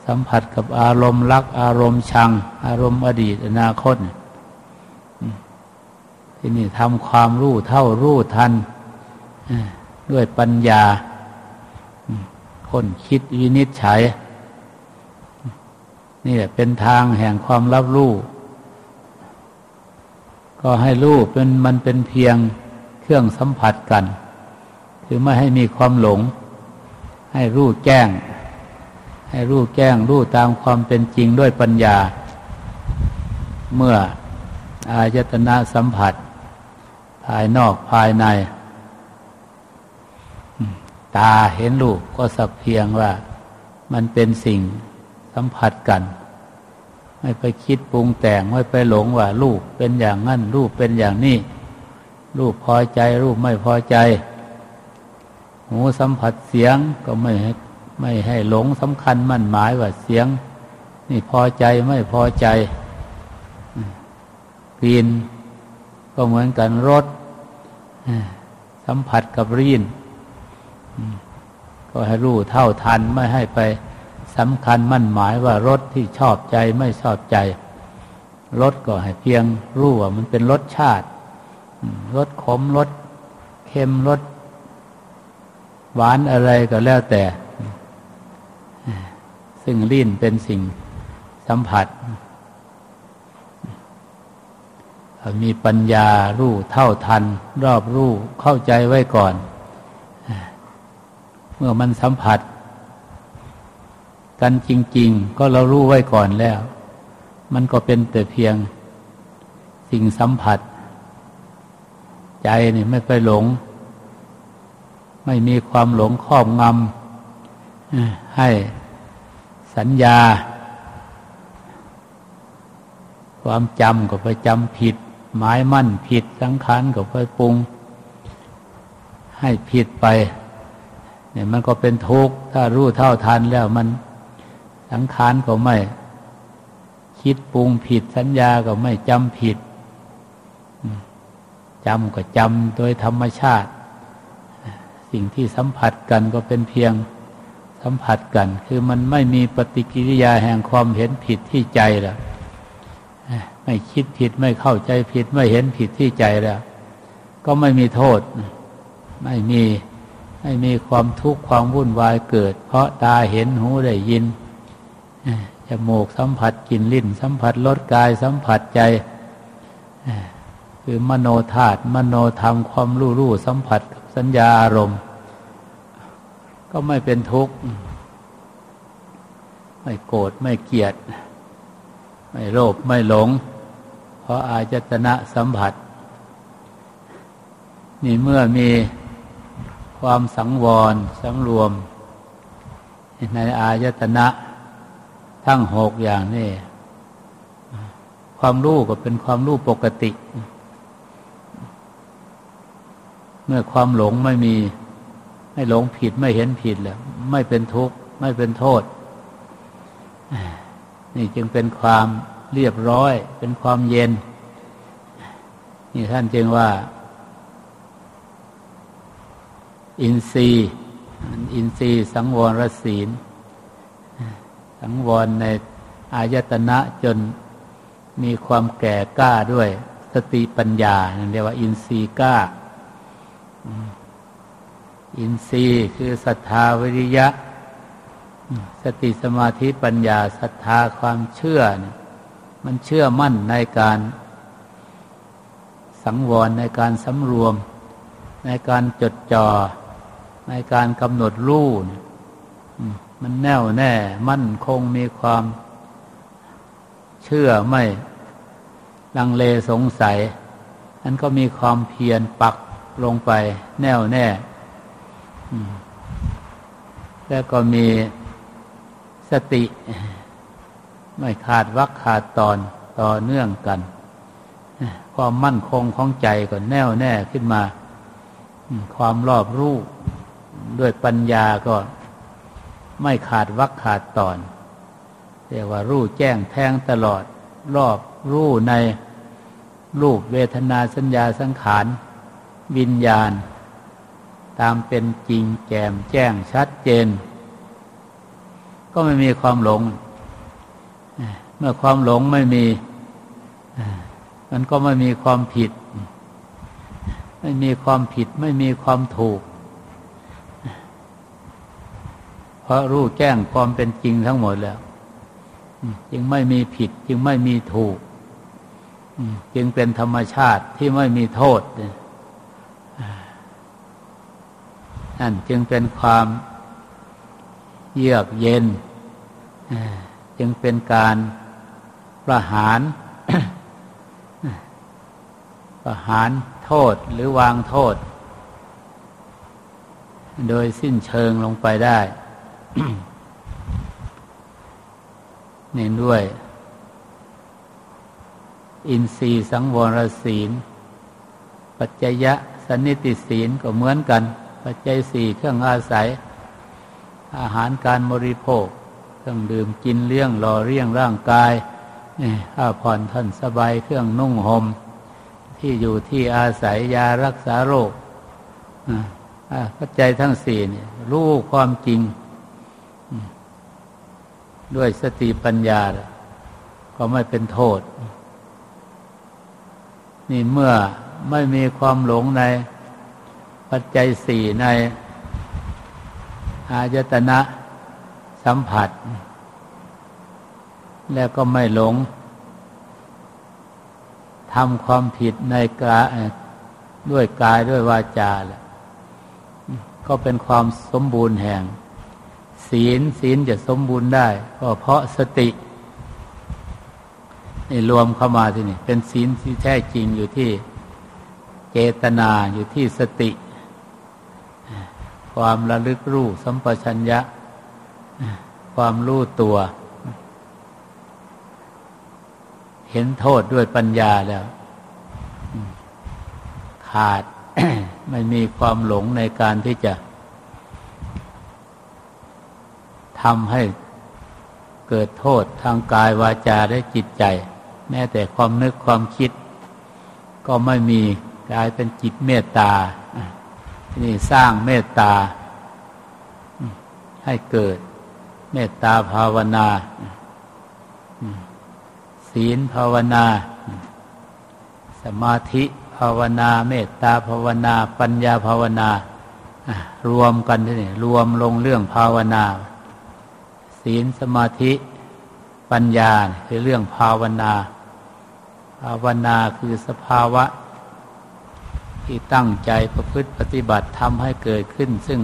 สัมผัสกับอารมณ์รักอารมณ์ชัง อารมณ์อดีตอนาคต ที่นี่ทำความรู้เท่ารู้ทันด้วยปัญญาคนคิดวินิจฉัย นี่แหละเป็นทางแห่งความรับรู้ ก็ให้รู้เป็นมันเป็นเพียงเครื่องสัมผัสกัน คือไม่ให้มีความหลง ให้รู้แจ้ง ให้รู้แจ้งรู้ตามความเป็นจริงด้วยปัญญา เมื่ออายตนะสัมผัส ภายนอกภายใน ตาเห็นรูปก็สักเพียงว่า มันเป็นสิ่งสัมผัสกัน ไม่ไปคิดปรุงแต่งไม่ไปหลงว่า รูปเป็นอย่างนั้น รูปเป็นอย่างนี้ รูปพอใจ รูปไม่พอใจ หูสัมผัสเสียงก็ไม่ให้ไม่ให้หลงสำคัญมั่นหมายว่าเสียง นี่พอใจไม่พอใจกลิ่น ก็เหมือนกันรสสัมผัสกับรีนก็ให้รู้เท่าทันไม่ให้ไปสำคัญมั่นหมายว่ารสที่ชอบใจไม่ชอบใจรสก็ให้เพียงรู้ว่ามันเป็นรสชาติรสขมรสเค็มรสหวานอะไรก็แล้วแต่ ซึ่งลิ้นเป็นสิ่งสัมผัส มีปัญญารู้เท่าทัน รอบรู้เข้าใจไว้ก่อน เมื่อมันสัมผัส กันจริง ๆ ก็เรารู้ไว้ก่อนแล้ว มันก็เป็นแต่เพียงสิ่งสัมผัส ใจนี่ไม่ไปหลง ไม่มีความหลงครอบงำให้สัญญาความจำก็ไปจำผิด หมายมั่นผิดสังขารก็ไปปรุง ให้ผิดไปเนี่ยมันก็เป็นทุกข์ถ้ารู้เท่าทันแล้วมันสังขารก็ไม่ คิดปรุงผิดสัญญาก็ไม่จำผิดจำก็จำโดยธรรมชาติ สิ่งที่สัมผัสกันก็เป็นเพียงสัมผัสกัน คือมันไม่มีปฏิกิริยาแห่งความเห็นผิดที่ใจแล้ว ไม่คิดผิดไม่เข้าใจผิด ไม่เห็นผิดที่ใจแล้ว ก็ไม่มีโทษ ไม่มีไม่มีความทุกข์ความวุ่นวายเกิด เพราะตาเห็นหูได้ยินจมูกสัมผัสกลิ่นลิ้น สัมผัสรสกายสัมผัสใจคือมโนธาตุมโนธรรมความรู้รู้สัมผัสกับสัญญาอารมณ์ ก็ไม่เป็นทุกข์ ไม่โกรธไม่เกลียด ไม่โลภไม่หลง เพราะอาจตนะสัมผัส นี่เมื่อมีความสังวรสังรวม ในอายตนะทั้งหกอย่างนี้ความรู้ก็เป็นความรู้ปกติ เมื่อความหลงไม่มี ไม่หลงผิดไม่เห็นผิดแล้วไม่เป็นทุกข์ ไม่เป็นโทษ นี่จึงเป็นความ เรียบร้อย เป็นความเย็น นี่ท่านจึงว่า อินทรีย์อินทรีย์สังวรศีล สังวรในอายตนะจนมีความแก่กล้าด้วย สติปัญญาเรียกว่า อินทรีย์กล้า อินทรีย์คือศรัทธาวิริยะ สติสมาธิปัญญาศรัทธาความเชื่อเนี่ย มันเชื่อมั่นในการสังวรในการสำรวม ในการจดจอ่อในการกำหนดรูมันแน่วแน่ มั่นคงมีความ เชื่อไม่ลังเลสงสัยนั้นก็มีความเพียรปักลงไป แน่วแน่แล้วก็มีสติ ไม่ขาดวักขาดตอนต่อเนื่องกันความมั่นคงของใจก็แน่วแน่ขึ้นมา ความรอบรู้ด้วยปัญญาก็ไม่ขาดวักขาดตอนเรียกว่ารู้แจ้งแทงตลอด รอบรู้ในรูปเวทนาสัญญาสังขาร วิญญาณ ตามเป็นจริงแจ่มแจ้งชัดเจน ก็ไม่มีความหลง เมื่อความหลงไม่มีมันก็ไม่มีความผิด ไม่มีความผิดไม่มีความถูก เพราะรู้แจ้งความเป็นจริงทั้งหมดแล้วจึงไม่มีผิด จึงไม่มีถูกจึงเป็นธรรมชาติที่ไม่มีโทษนั่นจึงเป็นความเยือกเย็น จึงเป็นการประหาร ประหารโทษหรือวางโทษ โดยสิ้นเชิงลงไปได้เนี่ด้วย อินทรีย์สังวรศีล ปัจจยะสนิติศีลก็เหมือนกัน ปัจจัยสี่เครื่องอาศัย อาหารการบริโภค เครื่องดื่มกินเลี้ยงหล่อเลี้ยงร่างกายผ้าผ่อนท่านสบายเครื่องนุ่งหม่มที่อยู่ที่อาศัยยารักษาโรคปัจจัยทั้งสี่เนี่ยรู้ความจริง ด้วยสติปัญญา ก็ไม่เป็นโทษ นี่เมื่อไม่มีความหลงในปัจจัยสี่ใน อายตนะ สัมผัส แล้วก็ไม่หลงทำความผิดในกาด้วยกายด้วยวาจาแหละก็เป็นความสมบูรณ์แห่ง ศีลศีลจะสมบูรณ์ได้ ก็เพราะสตินี่รวมเข้ามาที่นี่ เป็นศีลที่แท้จริงอยู่ที่เจตนาอยู่ที่สติ ความระลึกรู้สัมปชัญญะ ความรู้ตัว เห็นโทษด้วยปัญญาแล้ว ขาดไม่มีความหลงในการที่จะทำให้เกิดโทษทางกายวาจาและจิตใจ แม้แต่ความนึกความคิด ก็ไม่มีกลายเป็นจิตเมตตานี่สร้างเมตตาให้เกิด เมตตาภาวนา ศีลภาวนา สมาธิภาวนา เมตตาภาวนา ปัญญาภาวนารวมกันที่นี่รวมลงเรื่องภาวนา ศีลสมาธิปัญญาคือเรื่องภาวนา ภาวนาคือสภาวะ ที่ตั้งใจประพฤติปฏิบัติทำให้เกิดขึ้นซึ่ง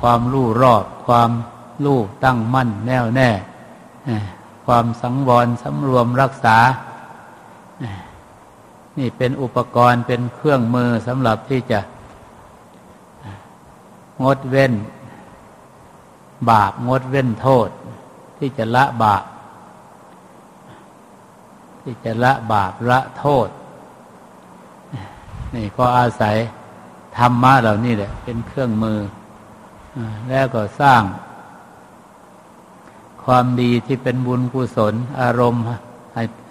ความรู้รอบ ความรู้ตั้งมั่นแน่วแน่ ความสังวรสำรวมรักษา นี่เป็นอุปกรณ์เป็นเครื่องมือสำหรับที่จะงดเว้น บาปงดเว้นโทษ ที่จะละบาป ที่จะละบาปละโทษ นี่ก็อาศัยธรรมะเหล่านี้แหละเป็นเครื่องมือ แล้วก็สร้าง ความดีที่เป็นบุญกุศล อารมณ์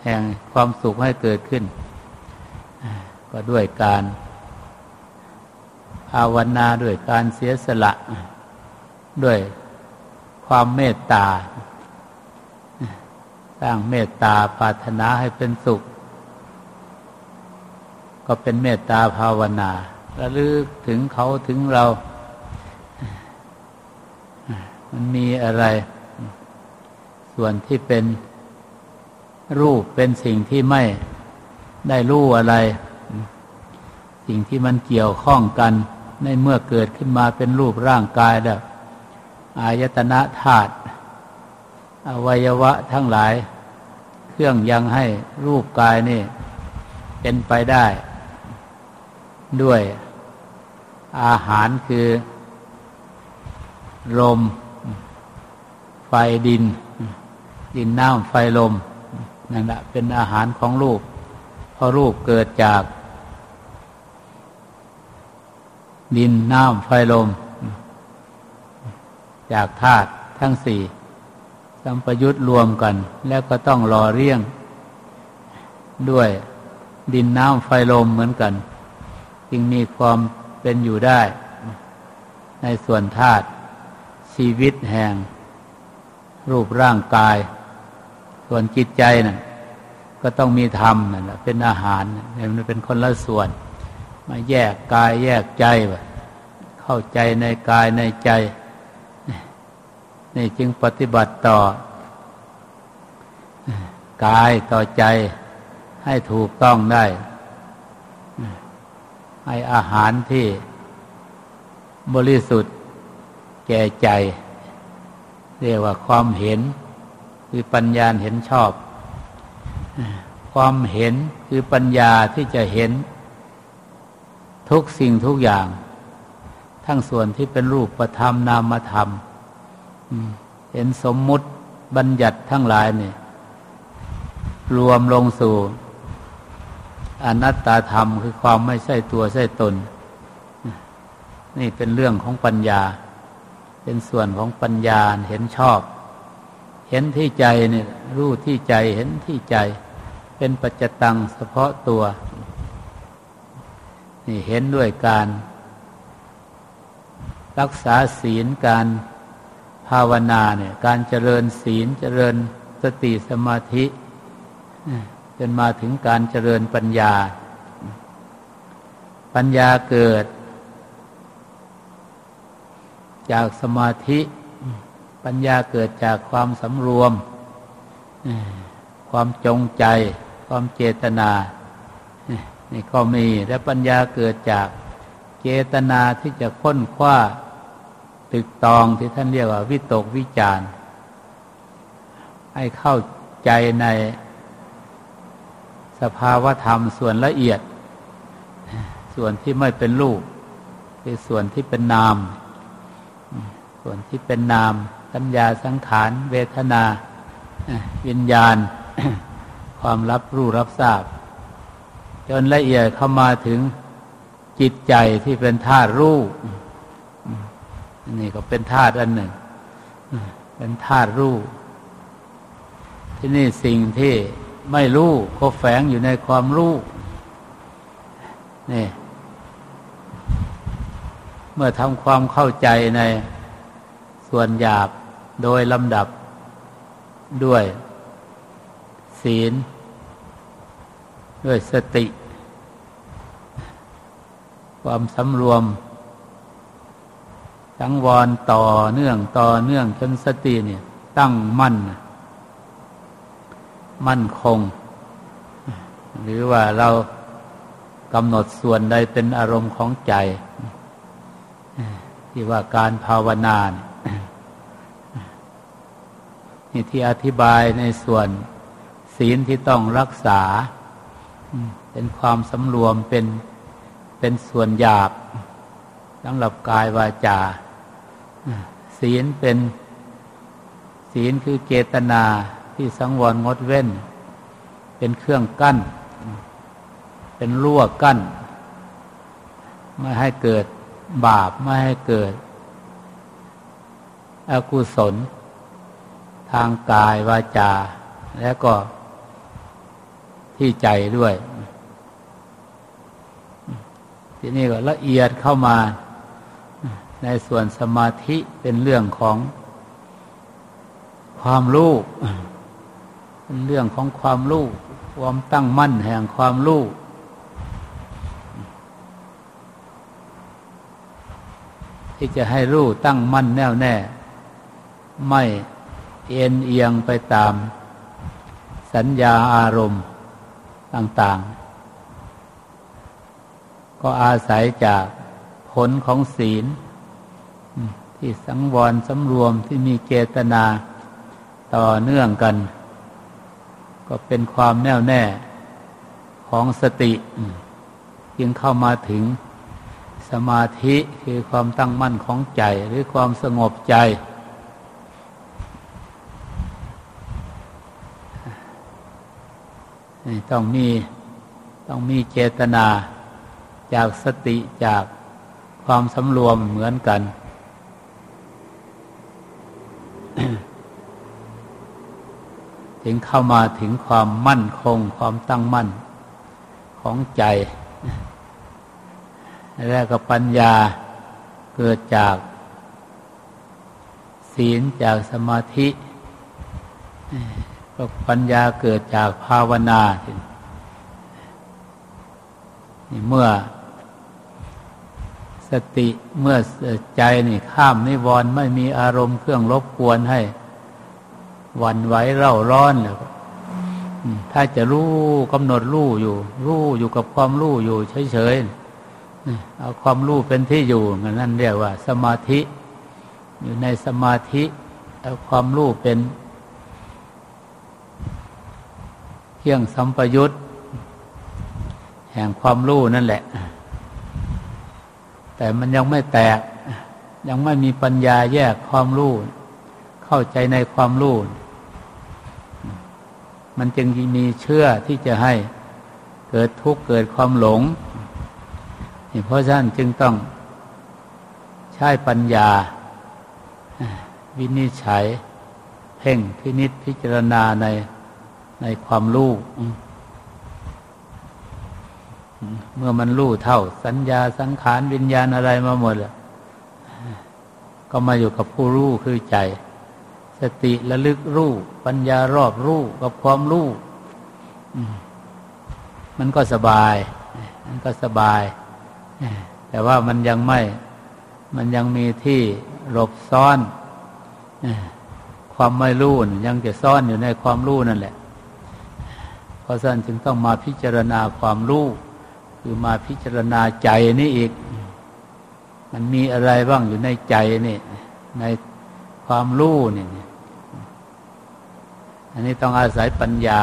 แห่งความสุขให้เกิดขึ้น ก็ด้วยการภาวนาด้วยการเสียสละ ด้วยความเมตตา สร้างเมตตาปรารถนาให้เป็นสุข ก็เป็นเมตตาภาวนาระลึกถึงเขาถึงเรา มันมีอะไร ส่วนที่เป็นรูปเป็นสิ่งที่ไม่ได้รู้อะไร สิ่งที่มันเกี่ยวข้องกัน ในเมื่อเกิดขึ้นมาเป็นรูปร่างกายแล้วอายตนะธาตุอวัยวะทั้งหลาย เครื่องยังให้รูปกายนี่ เป็นไปได้ ด้วยอาหารคือ ลม ไฟดิน ดินน้ำไฟลมนั่นแหละเป็นอาหารของรูปเพราะรูปเกิดจาก ดินน้ำไฟลม จากธาตุทั้งสี่สัมปยุตรวมกัน แล้วก็ต้องรอเรียง ด้วยดินน้ำไฟลมเหมือนกัน จึงมีความเป็นอยู่ได้ ในส่วนธาตุชีวิตแห่ง รูปร่างกาย ส่วนจิตใจนะ่ะก็ต้องมีธรรมนั่นแหละเป็นอาหารมันเป็นคนละส่วน มาแยกกายแยกใจวะเข้าใจในกายในใจ นี่จึงปฏิบัติต่อกายต่อใจให้ถูกต้องได้ ให้อาหารที่บริสุทธิ์แก่ใจ เรียกว่าความเห็น คือปัญญาเห็นชอบ ความเห็นคือปัญญาที่จะเห็น ทุกสิ่งทุกอย่าง ทั้งส่วนที่เป็นรูปประธรรมนามธรรม เห็นสมมุติบัญญัติทั้งหลายเนี่ยรวมลงสู่ อนัตตาธรรมคือความไม่ใช่ตัวใช่ตน นี่เป็นเรื่องของปัญญา เป็นส่วนของปัญญาเห็นชอบ เห็นที่ใจเนี่ยรู้ที่ใจเห็นที่ใจ เป็นปัจจตังเฉพาะตัว นี่เห็นด้วยการ รักษาศีลการภาวนาเนี่ย การเจริญศีลเจริญสติสมาธิจนมาถึงการเจริญปัญญา ปัญญาเกิด จากสมาธิ ปัญญาเกิดจากความสำรวม ความจงใจ ความเจตนานี่ก็มีและปัญญาเกิดจากเจตนาที่จะค้นคว้าตึกตองที่ท่านเรียกว่า วิตกวิจารให้เข้าใจในสภาวธรรมส่วนละเอียด ส่วนที่ไม่เป็นรูปคือส่วนที่เป็นนาม ส่วนที่เป็นนาม สัญญาสังขาร เวทนา วิญญาณ ความรับรู้รับทราบ จนละเอียดเข้ามาถึงจิตใจที่เป็นธาตุรู้นี่ก็เป็นธาตุอันหนึ่ง เป็นธาตุรู้ที่นี่สิ่งที่ไม่รู้ก็แฝงอยู่ในความรู้นี่เมื่อทำความเข้าใจใน ส่วนหยาบโดยลำดับด้วย ศีล ด้วยสติ ความสำรวมสังวรต่อเนื่องต่อเนื่องจนสติเนี่ย ตั้งมั่น มั่นคง หรือว่าเรากำหนดส่วนใดเป็นอารมณ์ของใจ ที่ว่าการภาวนานี่ ที่อธิบายในส่วนศีลที่ต้องรักษา เป็นความสำรวมเป็นเป็นส่วนหยาบสำหรับกายวาจาศีลเป็นศีลคือเจตนาที่สังวรงดเว้น เป็นเครื่องกั้น เป็นรั่วกั้น ไม่ให้เกิดบาป ไม่ให้เกิดอกุศล ทางกายวาจา และก็ที่ใจด้วย ที่นี่ก็ละเอียดเข้ามาในส่วนสมาธิเป็นเรื่องของความรู้เป็นเรื่องของความรู้ความตั้งมั่นแห่งความรู้ที่จะให้รู้ตั้งมั่นแน่วแน่ ไม่ เอ็นเอียงไปตาม สัญญาอารมณ์ต่างๆ ก็อาศัยจากผลของศีล ที่สังวรสำรวมที่มีเจตนาต่อเนื่องกัน ก็เป็นความแน่วแน่ของสติจึงเข้ามาถึงสมาธิคือความตั้งมั่นของใจหรือความสงบใจ ต้องมีต้องมีเจตนาจากสติจากความสำรวมเหมือนกัน ถึงเข้ามาถึงความมั่นคงความตั้งมั่นของใจ แล้วก็ปัญญาเกิดจาก ศีลจากสมาธิ ปัญญาเกิดจากภาวนาเมื่อสติเมื่อใจนี่ข้ามนิวรณ์ไม่มีอารมณ์เครื่องรบกวนให้วันไหวเร่าร้อนแล้วถ้าจะรู้กำหนดรู้อยู่ รู้อยู่กับความรู้อยู่เฉยๆเอาความรู้เป็นที่อยู่นั่นเรียกว่า สมาธิ อยู่ในสมาธิเอาความรู้เป็น เครื่องสัมปยุตแห่งความรู้นั่นแหละ แต่มันยังไม่แตก ยังไม่มีปัญญาแยกความรู้ เข้าใจในความรู้ มันจึงมีเชื่อที่จะให้เกิดทุกข์เกิดความหลง เพราะฉะนั้นจึงต้องใช้ปัญญา วินิจฉัย เพ่งพินิษพิจารณาใน ในความรู้เมื่อมันรู้เท่า สัญญาสังขารวิญญาณอะไรมาหมดแล้วก็มาอยู่กับผู้รู้คือใจ สติระลึกรู้ ปัญญารอบรู้กับความรู้มันก็สบาย มันก็สบาย แต่ว่ามันยังไม่ มันยังมีที่หลบซ่อน ความไม่รู้ยังจะซ่อนอยู่ในความรู้นั่นแหละ เพราะฉะนั้นจึงต้องมาพิจารณาความรู้คือมาพิจารณาใจนี่อีก มันมีอะไรบ้างอยู่ในใจนี่ในความรู้นี่อันนี้ต้องอาศัยปัญญา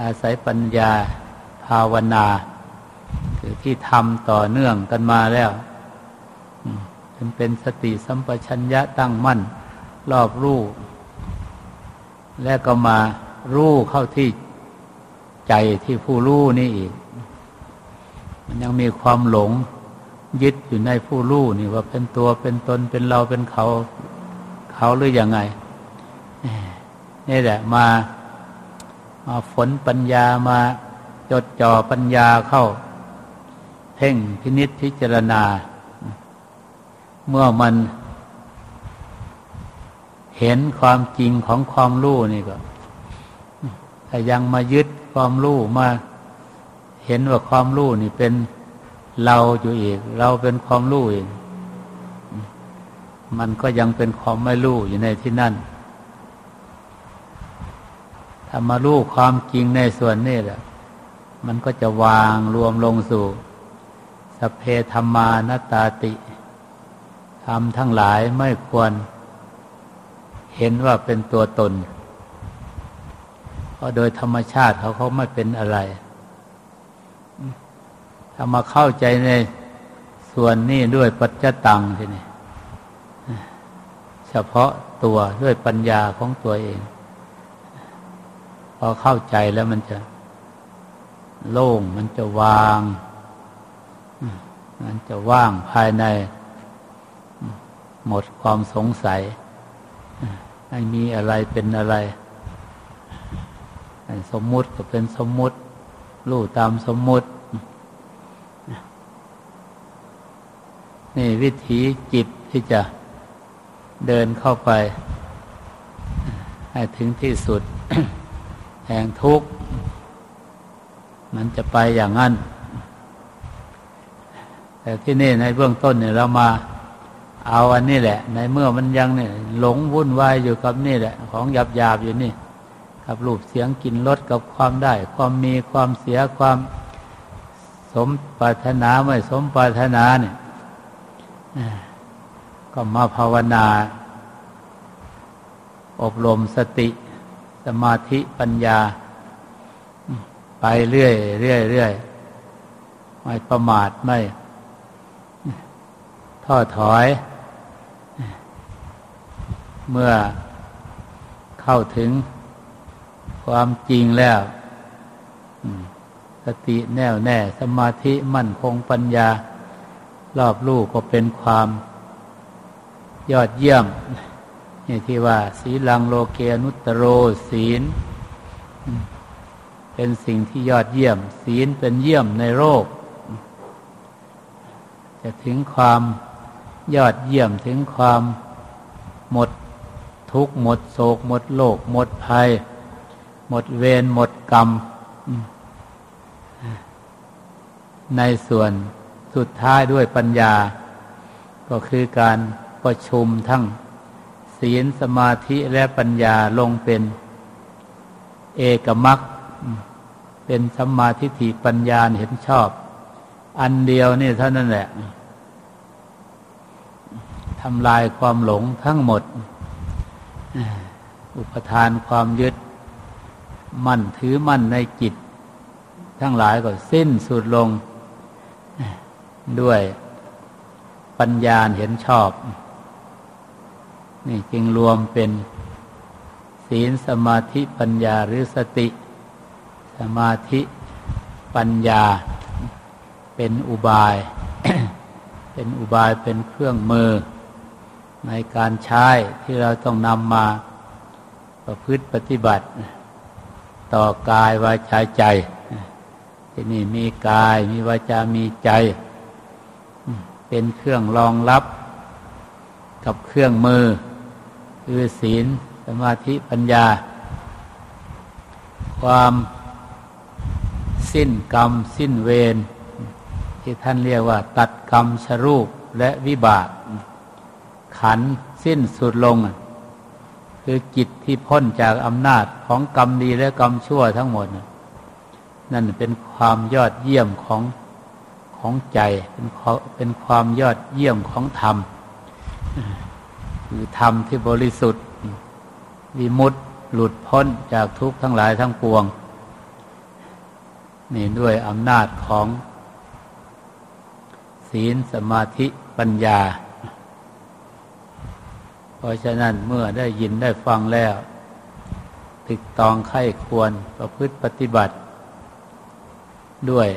อาศัยปัญญาภาวนา คือที่ทำต่อเนื่องกันมาแล้วจนเป็นสติสัมปชัญญะตั้งมั่น รอบรู้ และก็มา รู้เข้าที่ใจที่ผู้รู้นี่อีก มันยังมีความหลงยึดอยู่ในผู้รู้นี่ว่าเป็นตัวเป็นตนเป็นเราเป็นเขา เขาหรืออยังไงนี่แหละมามาฝนปัญญามาจดจ่อปัญญาเข้า เพ่งพินิษพิจารณา เมื่อมันเห็นความจริงของความรู้นี่ก็ ถ้ายังมายึดความรู้มาเห็นว่าความรู้นี่เป็นเราอยู่อีก เราเป็นความรู้เองมันก็ยังเป็นความไม่รู้อยู่ในที่นั่นถ้ามารู้ความจริงในส่วนนี้แหละมันก็จะวางรวมลงสู่สเพธรรมานตาติทำทั้งหลายไม่ควร เห็นว่าเป็นตัวตน ราะโดยธรรมชาติเขาเขาไม่เป็นอะไร ถ้ามาเข้าใจในส่วนนี้ด้วยปัจจตังทีนี้เฉพาะตัวด้วยปัญญาของตัวเอง พอเข้าใจแล้วมันจะโล่ง มันจะวาง มันจะว่างภายใน หมดความสงสัย ไม่มีอะไรเป็นอะไร สมมุติก็เป็นสมมุติรู้ตามสมมุติ นี่วิถีจิตที่จะเดินเข้าไป ให้ถึงที่สุด แห่งทุกข์ มันจะไปอย่างนั้น แต่ที่นี่ในเบื้องต้นเนี่ยเรามาเอาอันนี้แหละ ในเมื่อมันยังเนี่ยหลงวุ่นวายอยู่กับนี่แหละ ของหยาบหยาบอยู่นี่ กับรูปเสียงกลิ่นรสกับความได้ ความมีความเสียความสมปรารถนาไม่สมปรารถนาเนี่ยก็มาภาวนา อบรมสติ สมาธิปัญญา ไปเรื่อยเรื่อยเรื่อยไม่ประมาทไม่ท้อถอย เมื่อเข้าถึง ความจริงแล้วสติแน่วแน่ สมาธิมั่นคงปัญญา รอบลูกก็เป็นความยอดเยี่ยมนี่ที่ว่า สีลังโลเกนุตโรศีล เป็นสิ่งที่ยอดเยี่ยม ศีลเป็นเยี่ยมในโลกจะถึงความยอดเยี่ยมถึงความหมดทุกข์หมดโศกหมดโลก หมดภัย หมดเวรหมดกรรม ในส่วนสุดท้ายด้วยปัญญา ก็คือการประชุมทั้งศีลสมาธิและปัญญาลงเป็นเอกมักเป็นสัมมาทิฏฐิปัญญาเห็นชอบ อันเดียวนี่เท่านั้นแหละทำลายความหลงทั้งหมด อุปทานความยึด มั่นถือมั่นในจิต ทั้งหลายก็สิ้นสุดลง ด้วยปัญญาเห็นชอบ นี่จึงรวมเป็นศีลสมาธิปัญญาหรือสติ สมาธิปัญญา เป็นอุบาย เป็นอุบายเป็นเครื่องมือ ในการใช้ที่เราต้องนำมาประพฤติปฏิบัติ ต่อกายวาจาใจที่นี่มีกายมีวาจามีใจ เป็นเครื่องรองรับกับเครื่องมือ คือศีลสมาธิปัญญา ความสิ้นกรรม สิ้นเวรที่ท่านเรียกว่า ตัดกรรมชรูปและวิบาก ขันสิ้นสุดลง คือจิตที่พ้นจากอำนาจของกรรมดีและกรรมชั่วทั้งหมด นั่นเป็นความยอดเยี่ยมของของใจ เป็นเป็นความยอดเยี่ยมของธรรม คือธรรมที่บริสุทธิ์วิมุตต์หลุดพ้นจากทุกข์ทั้งหลายทั้งปวง นี่ด้วยอำนาจของศีลสมาธิปัญญา เพราะฉะนั้นเมื่อได้ยินได้ฟังแล้ว ติดตองไข้ควรประพฤติปฏิบัติ ด้วย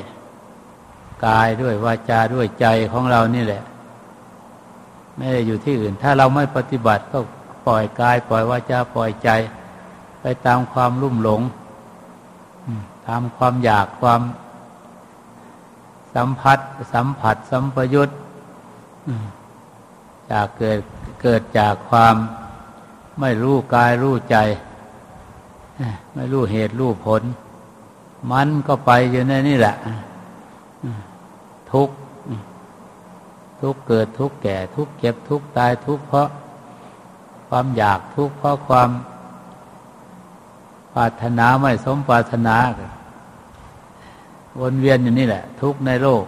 กายด้วยวาจาด้วยใจของเรานี่แหละ ไม่ได้อยู่ที่อื่น ถ้าเราไม่ปฏิบัติก็ปล่อยกาย ปล่อยวาจาปล่อยใจ ไปตามความรุ่มหลงตามความอยากความสัมผัส สัมผัส สัมปยุตจากเกิด เกิดจากความไม่รู้กายรู้ใจ ไม่รู้เหตุรู้ผล มันก็ไปอยู่ในนี่แหละ ทุกทุกเกิดทุกแก่ทุกเก็บทุกตายทุกเพราะ ความอยากทุกเพราะความปรารถนาไม่สมปรารถนาวนเวียนอยู่นี่แหละ ทุกในโลก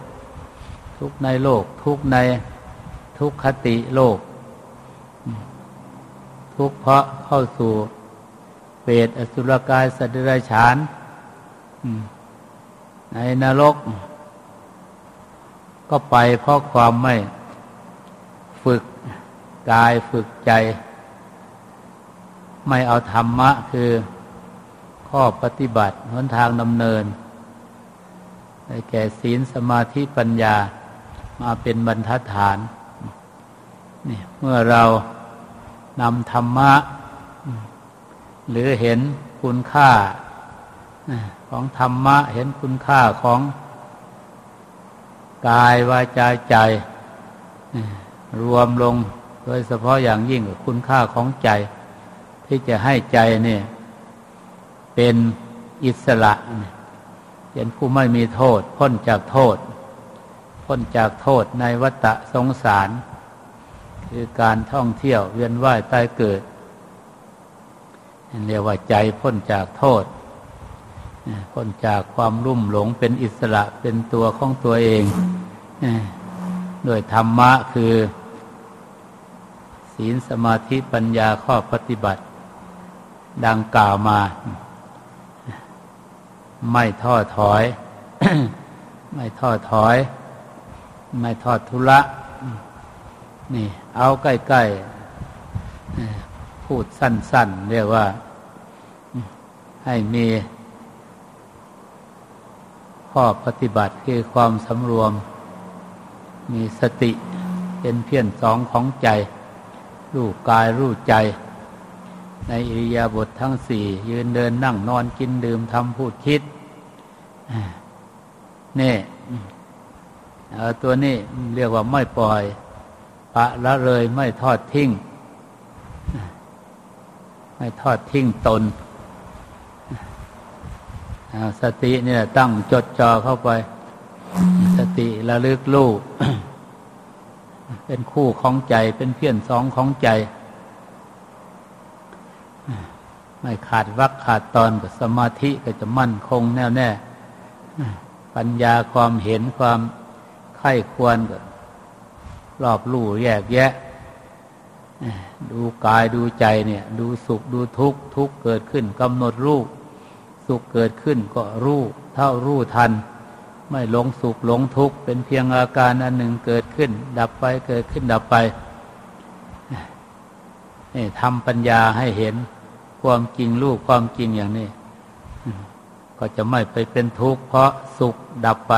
ทุกในโลก ทุกในทุกขติโลก ทุกข์เพราะเข้าสู่เปรตอสุรกายสัตว์เดรัจฉานในนรก ก็ไปเพราะความไม่ฝึกกายฝึกใจ ไม่เอาธรรมะคือข้อปฏิบัติหนทางดำเนินในแก่ศีลสมาธิปัญญามาเป็นบรรทัดฐานนี่เมื่อเรา นำธรรมะ หรือเห็นคุณค่าของธรรมะ เห็นคุณค่าของกายวาจาใจ รวมลงโดยเฉพาะอย่างยิ่งคุณค่าของใจ ที่จะให้ใจเนี่ยเป็นอิสระเป็นผู้ไม่มีโทษ พ้นจากโทษ พ้นจากโทษในวัฏสงสาร คือการท่องเที่ยวเวียนว่ายตายเกิดเรียกว่าใจพ้นจากโทษพ้นจากความรุ่มหลงเป็นอิสระเป็นตัวของตัวเองโดยธรรมะคือ ศีลสมาธิปัญญาข้อปฏิบัติ ดังกล่าวมา ไม่ท้อถอย ไม่ท้อถอย ไม่ทอดทุระนี่เอาใกล้ๆ พูดสั้นๆ เรียกว่า ให้มีข้อปฏิบัติคือความสำรวม มีสติเป็นเพี้ยรสองของใจ รู้กายรู้ใจ ในอิริยาบถททั้งสี่ ยืนเดินนั่งนอนกินดื่มทำพูดคิดนี่ตัวนี้เรียกว่าไม่ปล่อยะละเลยไม่ทอดทิ้ง ไม่ทอดทิ้งตน สติเนี่ยตั้งจดจ่อเข้าไป สติระลึกลูกเป็นคู่ของใจเป็นเพื่อนสองของใจ ไม่ขาดวักขาดตอนกับสมาธิก็จะมั่นคงแน่วแน่ ปัญญาความเห็นความไข้ควรก็ รอบรู้แยกแยะ ดูกายดูใจเนี่ย ดูสุขดูทุกข์ทุกข์เกิดขึ้นกำหนดรู้สุขเกิดขึ้นก็รู้เท่ารู้ทัน ไม่หลงสุขหลงทุกข์เป็นเพียงอาการอันหนึ่งเกิดขึ้น ดับไปเกิดขึ้นดับไปนี่ทำปัญญาให้เห็นความจริงรู้ความจริงอย่างนี้ก็จะไม่ไปเป็นทุกข์เพราะสุขดับไป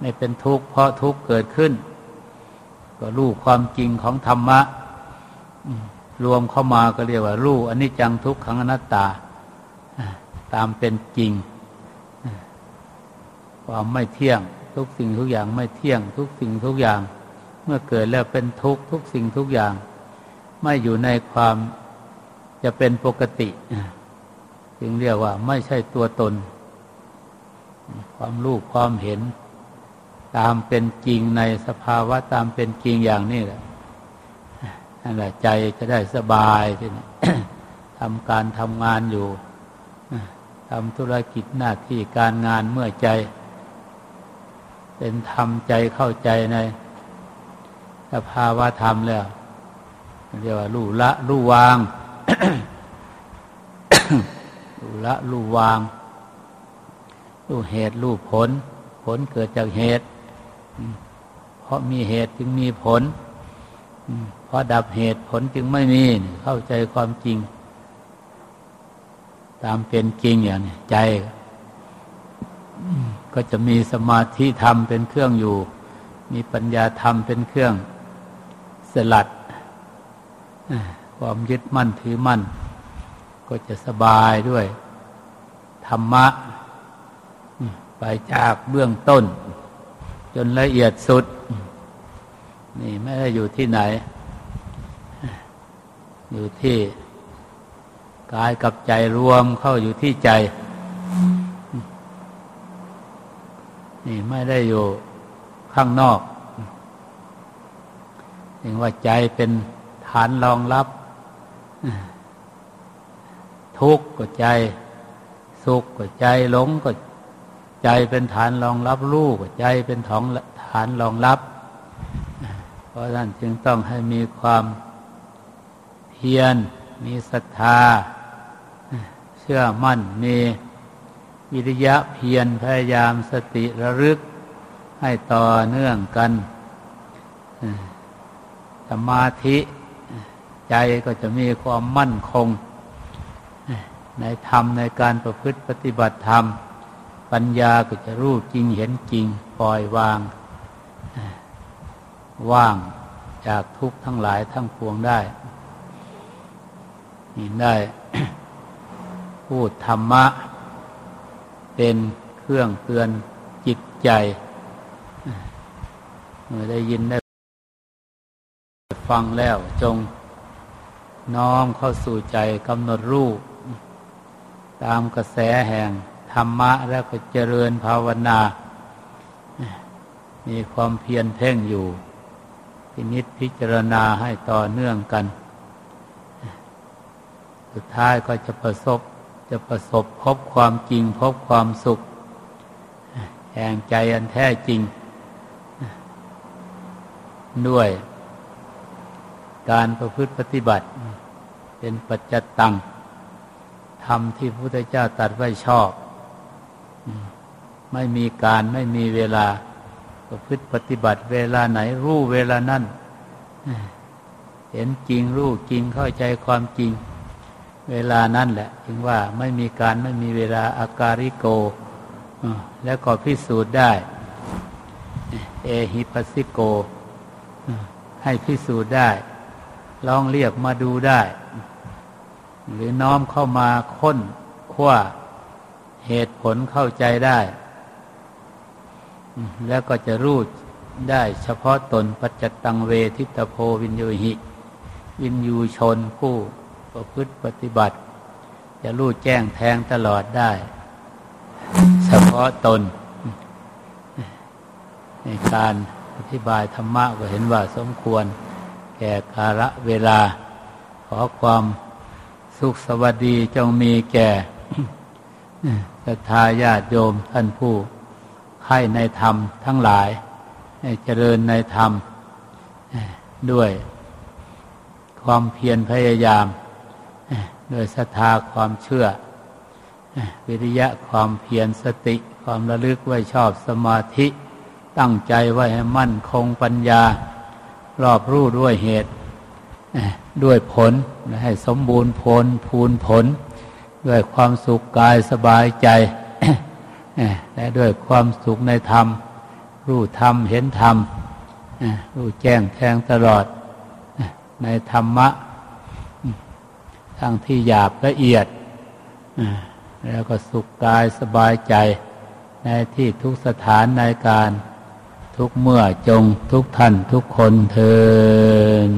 ไม่เป็นทุกข์เพราะทุกข์เกิดขึ้น ก็รู้ความจริงของธรรมะรวมเข้ามาก็เรียกว่ารู้อนนี้จังทุกขังอนัตตา ตามเป็นจริง ความไม่เที่ยง ทุกสิ่งทุกอย่างไม่เที่ยง ทุกสิ่งทุกอย่าง เมื่อเกิดแล้วเป็นทุกทุกสิ่งทุกอย่าง ไม่อยู่ในความจะเป็นปกติจึงเรียกว่าไม่ใช่ตัวตน ความรู้ความเห็น ตามเป็นจริงในสภาวะตามเป็นจริงอย่างนี้แหละนั่นแหละใจจะได้สบายที่นี่ทำการทำงานอยู่ทำธุรกิจหน้าที่การงานเมื่อใจ เป็นทำใจเข้าใจในสภาวะธรรมแล้วเรียกว่าลู่ละลู่วางลู่ละลู่วาง ลู่เหตุลู่ผล ผลเกิดจากเหตุ เพราะมีเหตุจึงมีผลเพราะดับเหตุผลจึงไม่มีเข้าใจความจริง ตามเป็นจริงอย่างนี้ใจก็จะมีสมาธิธรรมเป็นเครื่องอยู่ มีปัญญาธรรมเป็นเครื่องสลัดความยึดมั่นถือมั่น ก็จะสบายด้วย ธรรมะ ไปจากเบื้องต้น จนละเอียดสุด นี่ไม่ได้อยู่ที่ไหน อยู่ที่กายกับใจรวมเข้าอยู่ที่ใจ นี่ไม่ได้อยู่ข้างนอกถึงว่าใจเป็นฐานรองรับ ทุกข์ก็ใจ สุขก็ใจหลงก็ ใจเป็นฐานรองรับลูก ใจเป็นถองฐานรองรับ เพราะนั้นจึงต้องให้มีความเพียรมีศรัทธา เชื่อมั่นมีวิริยะเพียรพยายามสติระลึกให้ต่อเนื่องกันสมาธิใจก็จะมีความมั่นคง ในธรรมในการประพฤติปฏิบัติธรรม ปัญญาก็จะรู้จริงเห็นจริงปล่อยวาง ว่างจากทุกข์ทั้งหลายทั้งปวงได้นี่ได้ พูดธรรมะ เป็นเครื่องเตือนจิตใจเมื่อได้ยินได้ฟังแล้วจงน้อมเข้าสู่ใจกำหนดรูป ตามกระแสแห่ง รรมะแล้วก็เจริญภาวนา มีความเพียรเพ่งอยู่ พินิษพิจารณาให้ต่อเนื่องกัน สุดท้ายก็จะประสบจะประสบพบความจริงพบความสุข แห่งใจอันแท้จริง ด้วยการประพฤติปฏิบัติ เป็นปัจจตังธรรมที่พระพุทธเจ้าตรัสไว้ชอบ ไม่มีการไม่มีเวลาประพฤติปฏิบัติเวลาไหนรู้เวลานั้นเห็นจริงรู้จริงเข้าใจความจริง เวลานั้นแหละถึงว่าไม่มีการไม่มีเวลาอาการิโกแล้วก็พิสูจน์ได้ เอหิปัสสิโก ให้พิสูจน์ได้ลองเรียกมาดูได้ หรือน้อมเข้ามาค้นคว้า เหตุผลเข้าใจได้ แล้วก็จะรู้ได้เฉพาะตนปัจจตังเวทิตโพวินยูหิ วินยูชนผู้ประพฤติปฏิบัติ จะรู้แจ้งแทงตลอดได้ เฉพาะตน ในการอธิบายธรรมะก็เห็นว่าสมควร แก่กาละเวลา ขอความสุขสวัสดีจงมีแก่ ศรัทธาญาติโยมท่านผู้ใครในธรรมทั้งหลายเจริญในธรรมด้วย ความเพียรพยายามด้วยศรัทธาความเชื่อ วิริยะความเพียรสติความระลึกไว้ชอบสมาธิ ตั้งใจไว้ให้มั่นคงปัญญา รอบรู้ด้วยเหตุ ด้วยผลให้สมบูรณ์ผล พูนผล ด้วยความสุขกายสบายใจและด้วยความสุขในธรรม รู้ธรรมเห็นธรรมรู้แจ้งแทงตลอดในธรรมะ ทั้งที่หยาบละเอียด แล้วก็สุขกายสบายใจ ในที่ทุกสถานในการทุกเมื่อจงทุกท่านทุกคนเทิน